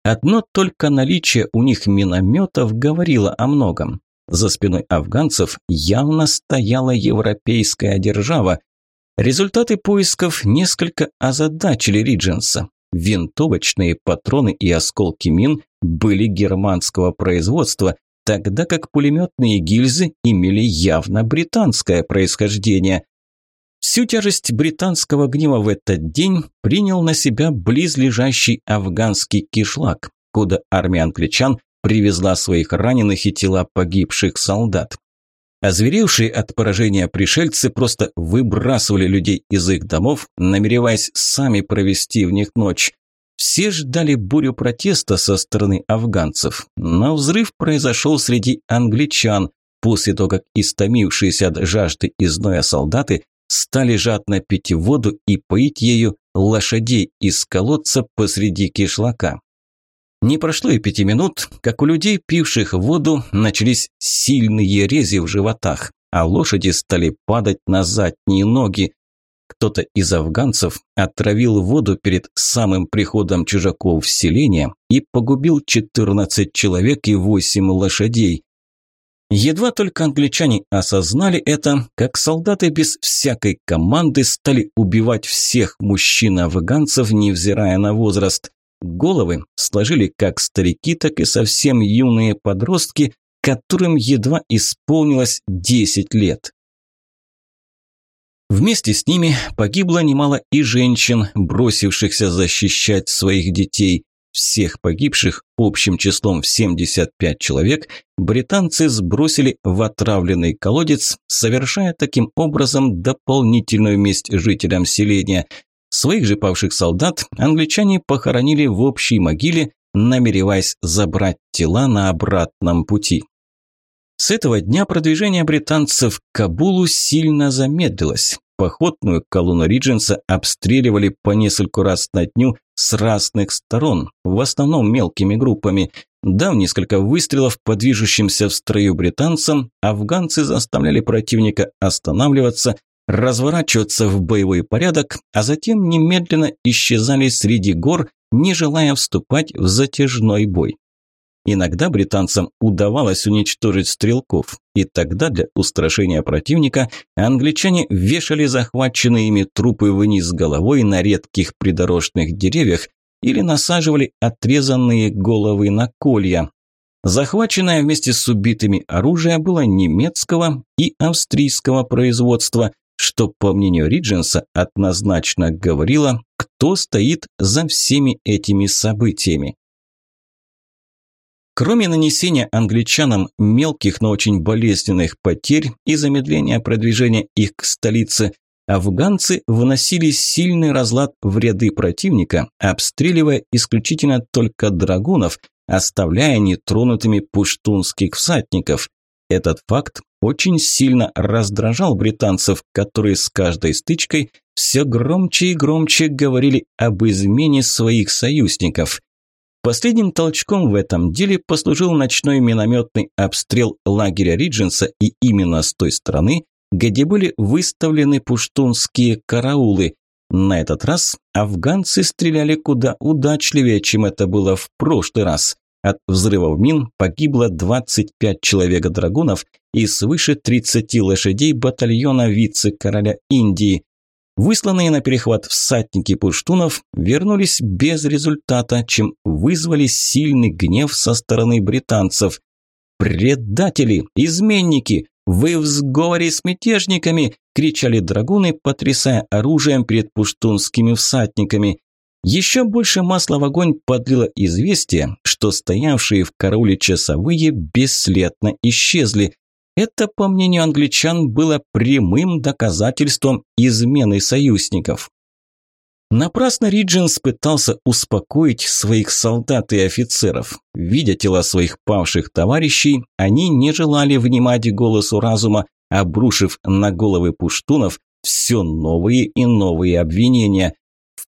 Одно только наличие у них минометов говорило о многом. За спиной афганцев явно стояла европейская держава, Результаты поисков несколько озадачили Ридженса. Винтовочные патроны и осколки мин были германского производства, тогда как пулеметные гильзы имели явно британское происхождение. Всю тяжесть британского гнева в этот день принял на себя близлежащий афганский кишлак, куда армия англичан привезла своих раненых и тела погибших солдат. Озверевшие от поражения пришельцы просто выбрасывали людей из их домов, намереваясь сами провести в них ночь. Все ждали бурю протеста со стороны афганцев, но взрыв произошел среди англичан, после того, как истомившиеся от жажды и зноя солдаты стали жадно пить воду и поить ею лошадей из колодца посреди кишлака. Не прошло и пяти минут, как у людей, пивших воду, начались сильные рези в животах, а лошади стали падать на задние ноги. Кто-то из афганцев отравил воду перед самым приходом чужаков в селение и погубил 14 человек и 8 лошадей. Едва только англичане осознали это, как солдаты без всякой команды стали убивать всех мужчин-афганцев, невзирая на возраст. Головы сложили как старики, так и совсем юные подростки, которым едва исполнилось 10 лет. Вместе с ними погибло немало и женщин, бросившихся защищать своих детей. Всех погибших, общим числом в 75 человек, британцы сбросили в отравленный колодец, совершая таким образом дополнительную месть жителям селения. Своих же павших солдат англичане похоронили в общей могиле, намереваясь забрать тела на обратном пути. С этого дня продвижение британцев к Кабулу сильно замедлилось. Походную колонну Ридженса обстреливали по нескольку раз на дню с разных сторон, в основном мелкими группами. Дав несколько выстрелов по движущимся в строю британцам, афганцы заставляли противника останавливаться, разворачиваться в боевой порядок, а затем немедленно исчезали среди гор, не желая вступать в затяжной бой. Иногда британцам удавалось уничтожить стрелков, и тогда для устрашения противника англичане вешали захваченные ими трупы вниз головой на редких придорожных деревьях или насаживали отрезанные головы на колья. Захваченное вместе с убитыми оружие было немецкого и австрийского производства, что, по мнению Ридженса, однозначно говорило, кто стоит за всеми этими событиями. Кроме нанесения англичанам мелких, но очень болезненных потерь и замедления продвижения их к столице, афганцы вносили сильный разлад в ряды противника, обстреливая исключительно только драгунов, оставляя нетронутыми пуштунских всадников. Этот факт очень сильно раздражал британцев, которые с каждой стычкой все громче и громче говорили об измене своих союзников. Последним толчком в этом деле послужил ночной минометный обстрел лагеря Ридженса и именно с той стороны, где были выставлены пуштунские караулы. На этот раз афганцы стреляли куда удачливее, чем это было в прошлый раз. От взрывов мин погибло 25 человек-драгунов и свыше 30 лошадей батальона вице-короля Индии. Высланные на перехват всадники пуштунов вернулись без результата, чем вызвали сильный гнев со стороны британцев. «Предатели! Изменники! Вы в сговоре с мятежниками!» – кричали драгуны, потрясая оружием перед пуштунскими всадниками. Еще больше масла в огонь подлило известие, что стоявшие в карауле часовые бесследно исчезли. Это, по мнению англичан, было прямым доказательством измены союзников. Напрасно Ридженс пытался успокоить своих солдат и офицеров. Видя тела своих павших товарищей, они не желали внимать голосу разума, обрушив на головы пуштунов все новые и новые обвинения.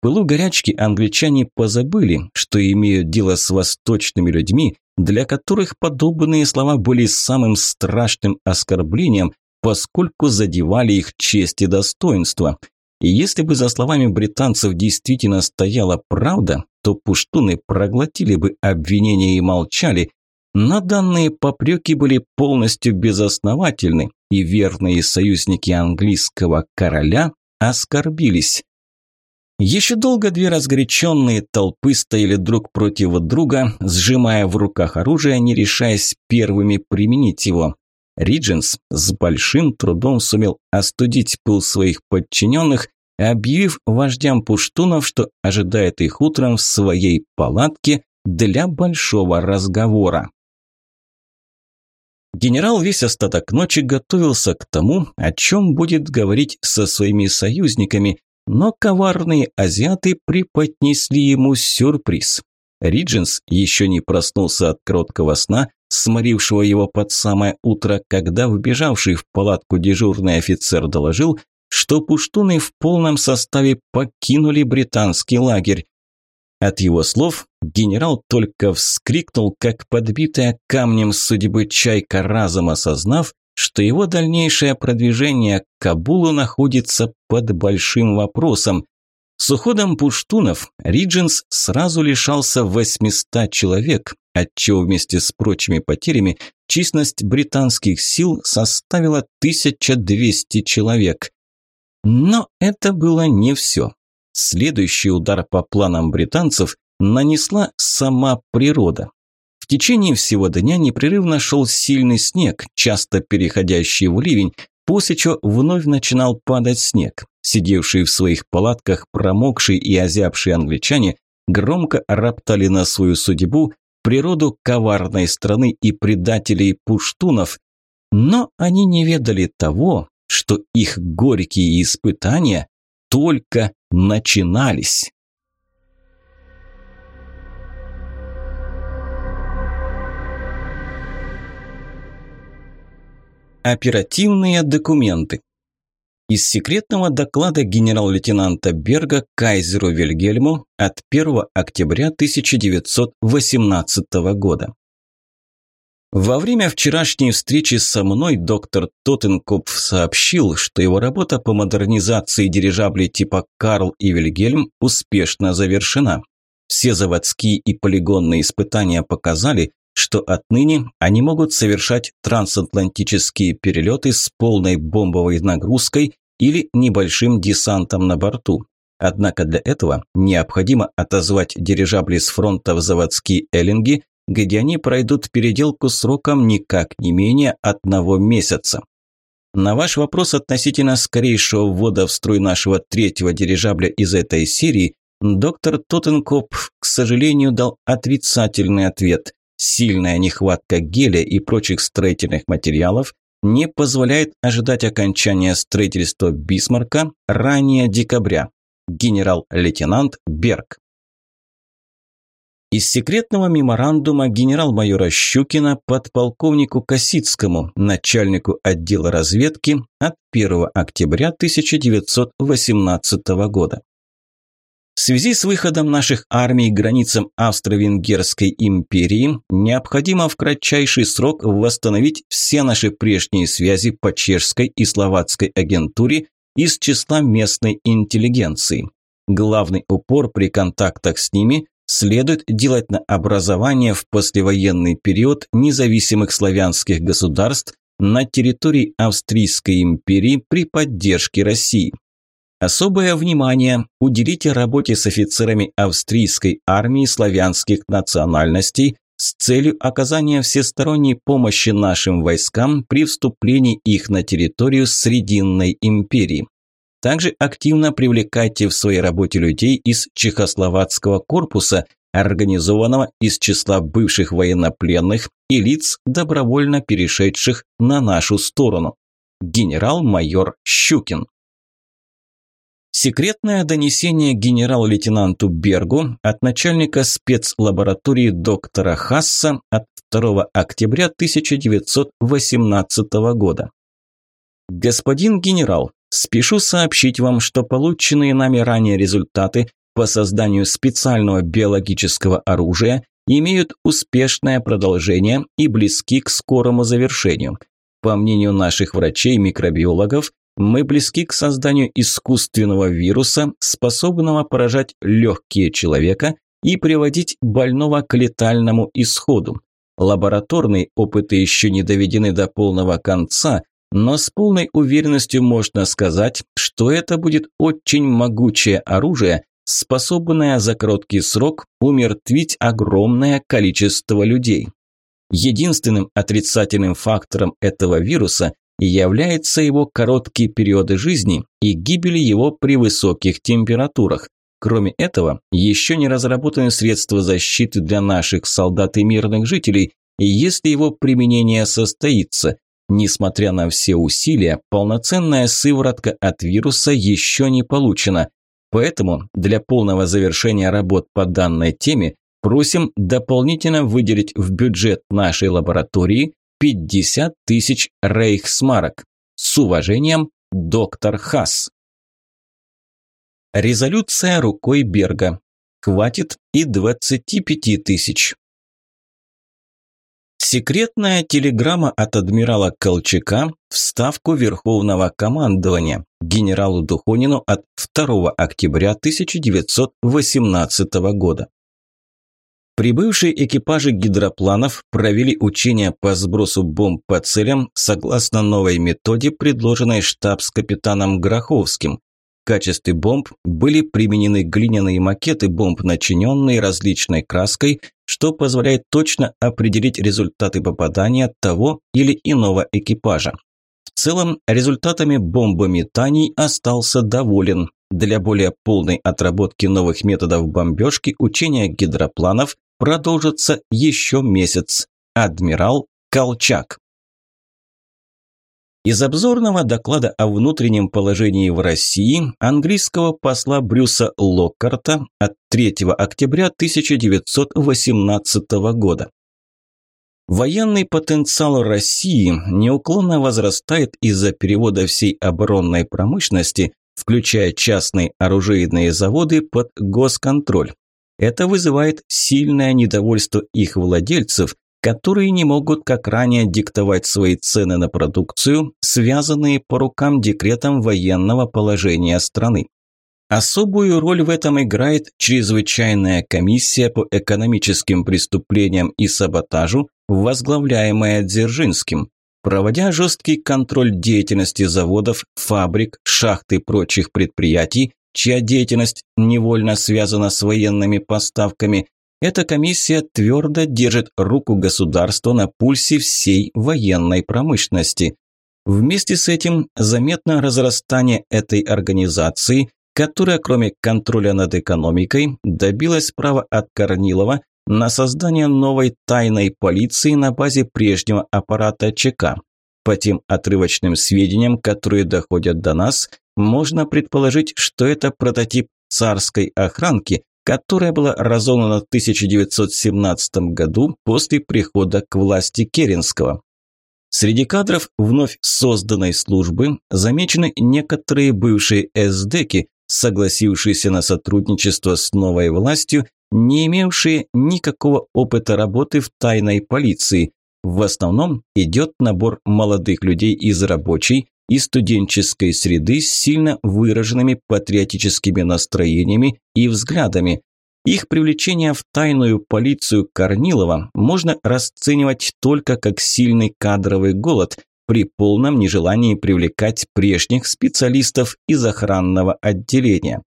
Пылу горячки англичане позабыли, что имеют дело с восточными людьми, для которых подобные слова были самым страшным оскорблением, поскольку задевали их честь и достоинство. И если бы за словами британцев действительно стояла правда, то пуштуны проглотили бы обвинения и молчали. Но данные попреки были полностью безосновательны, и верные союзники английского короля оскорбились. Еще долго две разгоряченные толпы стояли друг против друга, сжимая в руках оружие, не решаясь первыми применить его. Ридженс с большим трудом сумел остудить пыл своих подчиненных, объявив вождям пуштунов, что ожидает их утром в своей палатке для большого разговора. Генерал весь остаток ночи готовился к тому, о чем будет говорить со своими союзниками, но коварные азиаты преподнесли ему сюрприз. Ридженс еще не проснулся от кроткого сна, сморившего его под самое утро, когда вбежавший в палатку дежурный офицер доложил, что пуштуны в полном составе покинули британский лагерь. От его слов генерал только вскрикнул, как подбитая камнем судьбы чайка, разом осознав, что его дальнейшее продвижение к Кабулу находится под большим вопросом. С уходом пуштунов Ридженс сразу лишался 800 человек, отчего вместе с прочими потерями численность британских сил составила 1200 человек. Но это было не все. Следующий удар по планам британцев нанесла сама природа. В течение всего дня непрерывно шел сильный снег, часто переходящий в ливень, после чего вновь начинал падать снег. Сидевшие в своих палатках промокшие и озябшие англичане громко роптали на свою судьбу, природу коварной страны и предателей пуштунов, но они не ведали того, что их горькие испытания только начинались. Оперативные документы. Из секретного доклада генерал-лейтенанта Берга кайзеру Вильгельму от 1 октября 1918 года. Во время вчерашней встречи со мной доктор Тоттенкопф сообщил, что его работа по модернизации дирижаблей типа «Карл» и «Вильгельм» успешно завершена. Все заводские и полигонные испытания показали, что отныне они могут совершать трансатлантические перелеты с полной бомбовой нагрузкой или небольшим десантом на борту. Однако для этого необходимо отозвать дирижабли с фронта в заводские эллинги, где они пройдут переделку сроком никак не менее одного месяца. На ваш вопрос относительно скорейшего ввода в строй нашего третьего дирижабля из этой серии, доктор Тоттенкоп, к сожалению, дал отрицательный ответ. Сильная нехватка геля и прочих строительных материалов не позволяет ожидать окончания строительства Бисмарка ранее декабря. Генерал-лейтенант Берг. Из секретного меморандума генерал-майора Щукина подполковнику Косицкому, начальнику отдела разведки от 1 октября 1918 года. В связи с выходом наших армий к границам Австро-Венгерской империи необходимо в кратчайший срок восстановить все наши прежние связи по чешской и словацкой агентуре из числа местной интеллигенции. Главный упор при контактах с ними следует делать на образование в послевоенный период независимых славянских государств на территории Австрийской империи при поддержке России. Особое внимание уделите работе с офицерами австрийской армии славянских национальностей с целью оказания всесторонней помощи нашим войскам при вступлении их на территорию Срединной империи. Также активно привлекайте в своей работе людей из Чехословацкого корпуса, организованного из числа бывших военнопленных и лиц, добровольно перешедших на нашу сторону. Генерал-майор Щукин. Секретное донесение генерал-лейтенанту Бергу от начальника спецлаборатории доктора Хасса от 2 октября 1918 года. Господин генерал, Спешу сообщить вам, что полученные нами ранее результаты по созданию специального биологического оружия имеют успешное продолжение и близки к скорому завершению. По мнению наших врачей-микробиологов, мы близки к созданию искусственного вируса, способного поражать легкие человека и приводить больного к летальному исходу. Лабораторные опыты еще не доведены до полного конца, но с полной уверенностью можно сказать, что это будет очень могучее оружие, способное за короткий срок умертвить огромное количество людей. Единственным отрицательным фактором этого вируса является его короткий период жизни и гибель его при высоких температурах. Кроме этого, еще не разработаны средства защиты для наших солдат и мирных жителей, и если его применение состоится, Несмотря на все усилия, полноценная сыворотка от вируса еще не получена. Поэтому для полного завершения работ по данной теме просим дополнительно выделить в бюджет нашей лаборатории 50 тысяч рейхсмарок. С уважением, доктор Хасс. Резолюция рукой Берга. Хватит и 25 тысяч. Секретная телеграмма от адмирала Колчака в ставку Верховного командования генералу Духонину от 2 октября 1918 года. Прибывшие экипажи гидропланов провели учения по сбросу бомб по целям согласно новой методе, предложенной штабс-капитаном Гроховским. В качестве бомб были применены глиняные макеты бомб, начиненные различной краской, что позволяет точно определить результаты попадания того или иного экипажа. В целом, результатами бомбометаний остался доволен. Для более полной отработки новых методов бомбежки учения гидропланов продолжатся еще месяц. Адмирал Колчак из обзорного доклада о внутреннем положении в России английского посла Брюса Локкарта от 3 октября 1918 года. Военный потенциал России неуклонно возрастает из-за перевода всей оборонной промышленности, включая частные оружейные заводы, под госконтроль. Это вызывает сильное недовольство их владельцев, которые не могут, как ранее, диктовать свои цены на продукцию, связанные по рукам декретом военного положения страны. Особую роль в этом играет чрезвычайная комиссия по экономическим преступлениям и саботажу, возглавляемая Дзержинским. Проводя жесткий контроль деятельности заводов, фабрик, шахт и прочих предприятий, чья деятельность невольно связана с военными поставками, эта комиссия твердо держит руку государства на пульсе всей военной промышленности. Вместе с этим заметно разрастание этой организации, которая кроме контроля над экономикой добилась права от Корнилова на создание новой тайной полиции на базе прежнего аппарата ЧК. По тем отрывочным сведениям, которые доходят до нас, можно предположить, что это прототип царской охранки, которая была разогнана в 1917 году после прихода к власти Керенского. Среди кадров вновь созданной службы замечены некоторые бывшие эсдеки, согласившиеся на сотрудничество с новой властью, не имевшие никакого опыта работы в тайной полиции. В основном идет набор молодых людей из рабочей и студенческой среды с сильно выраженными патриотическими настроениями и взглядами. Их привлечение в тайную полицию Корнилова можно расценивать только как сильный кадровый голод при полном нежелании привлекать прежних специалистов из охранного отделения.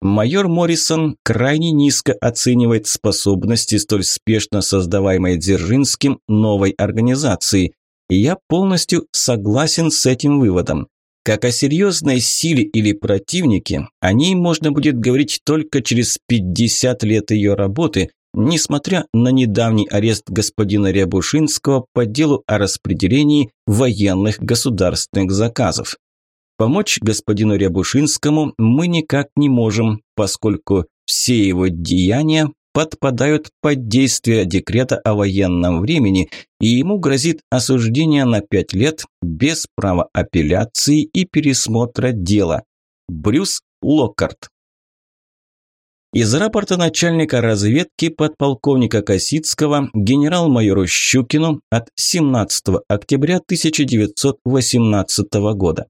Майор Моррисон крайне низко оценивает способности столь спешно создаваемой Дзержинским новой организации, я полностью согласен с этим выводом. Как о серьезной силе или противнике, о ней можно будет говорить только через 50 лет ее работы, несмотря на недавний арест господина Рябушинского по делу о распределении военных государственных заказов. Помочь господину Рябушинскому мы никак не можем, поскольку все его деяния подпадают под действие декрета о военном времени, и ему грозит осуждение на пять лет без права апелляции и пересмотра дела. Брюс Локкарт. Из рапорта начальника разведки подполковника Косицкого генерал-майору Щукину от 17 октября 1918 года.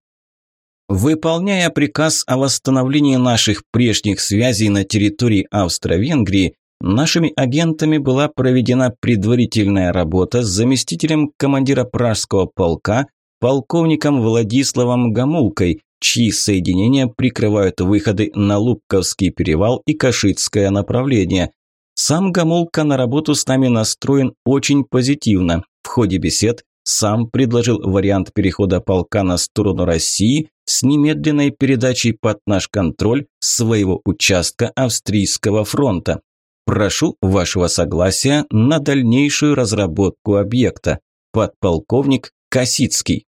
Выполняя приказ о восстановлении наших прежних связей на территории Австро-Венгрии, Нашими агентами была проведена предварительная работа с заместителем командира пражского полка, полковником Владиславом Гамулкой, чьи соединения прикрывают выходы на Лубковский перевал и Кашицкое направление. Сам Гамулка на работу с нами настроен очень позитивно. В ходе бесед сам предложил вариант перехода полка на сторону России с немедленной передачей под наш контроль своего участка Австрийского фронта. Прошу вашего согласия на дальнейшую разработку объекта. Подполковник Косицкий.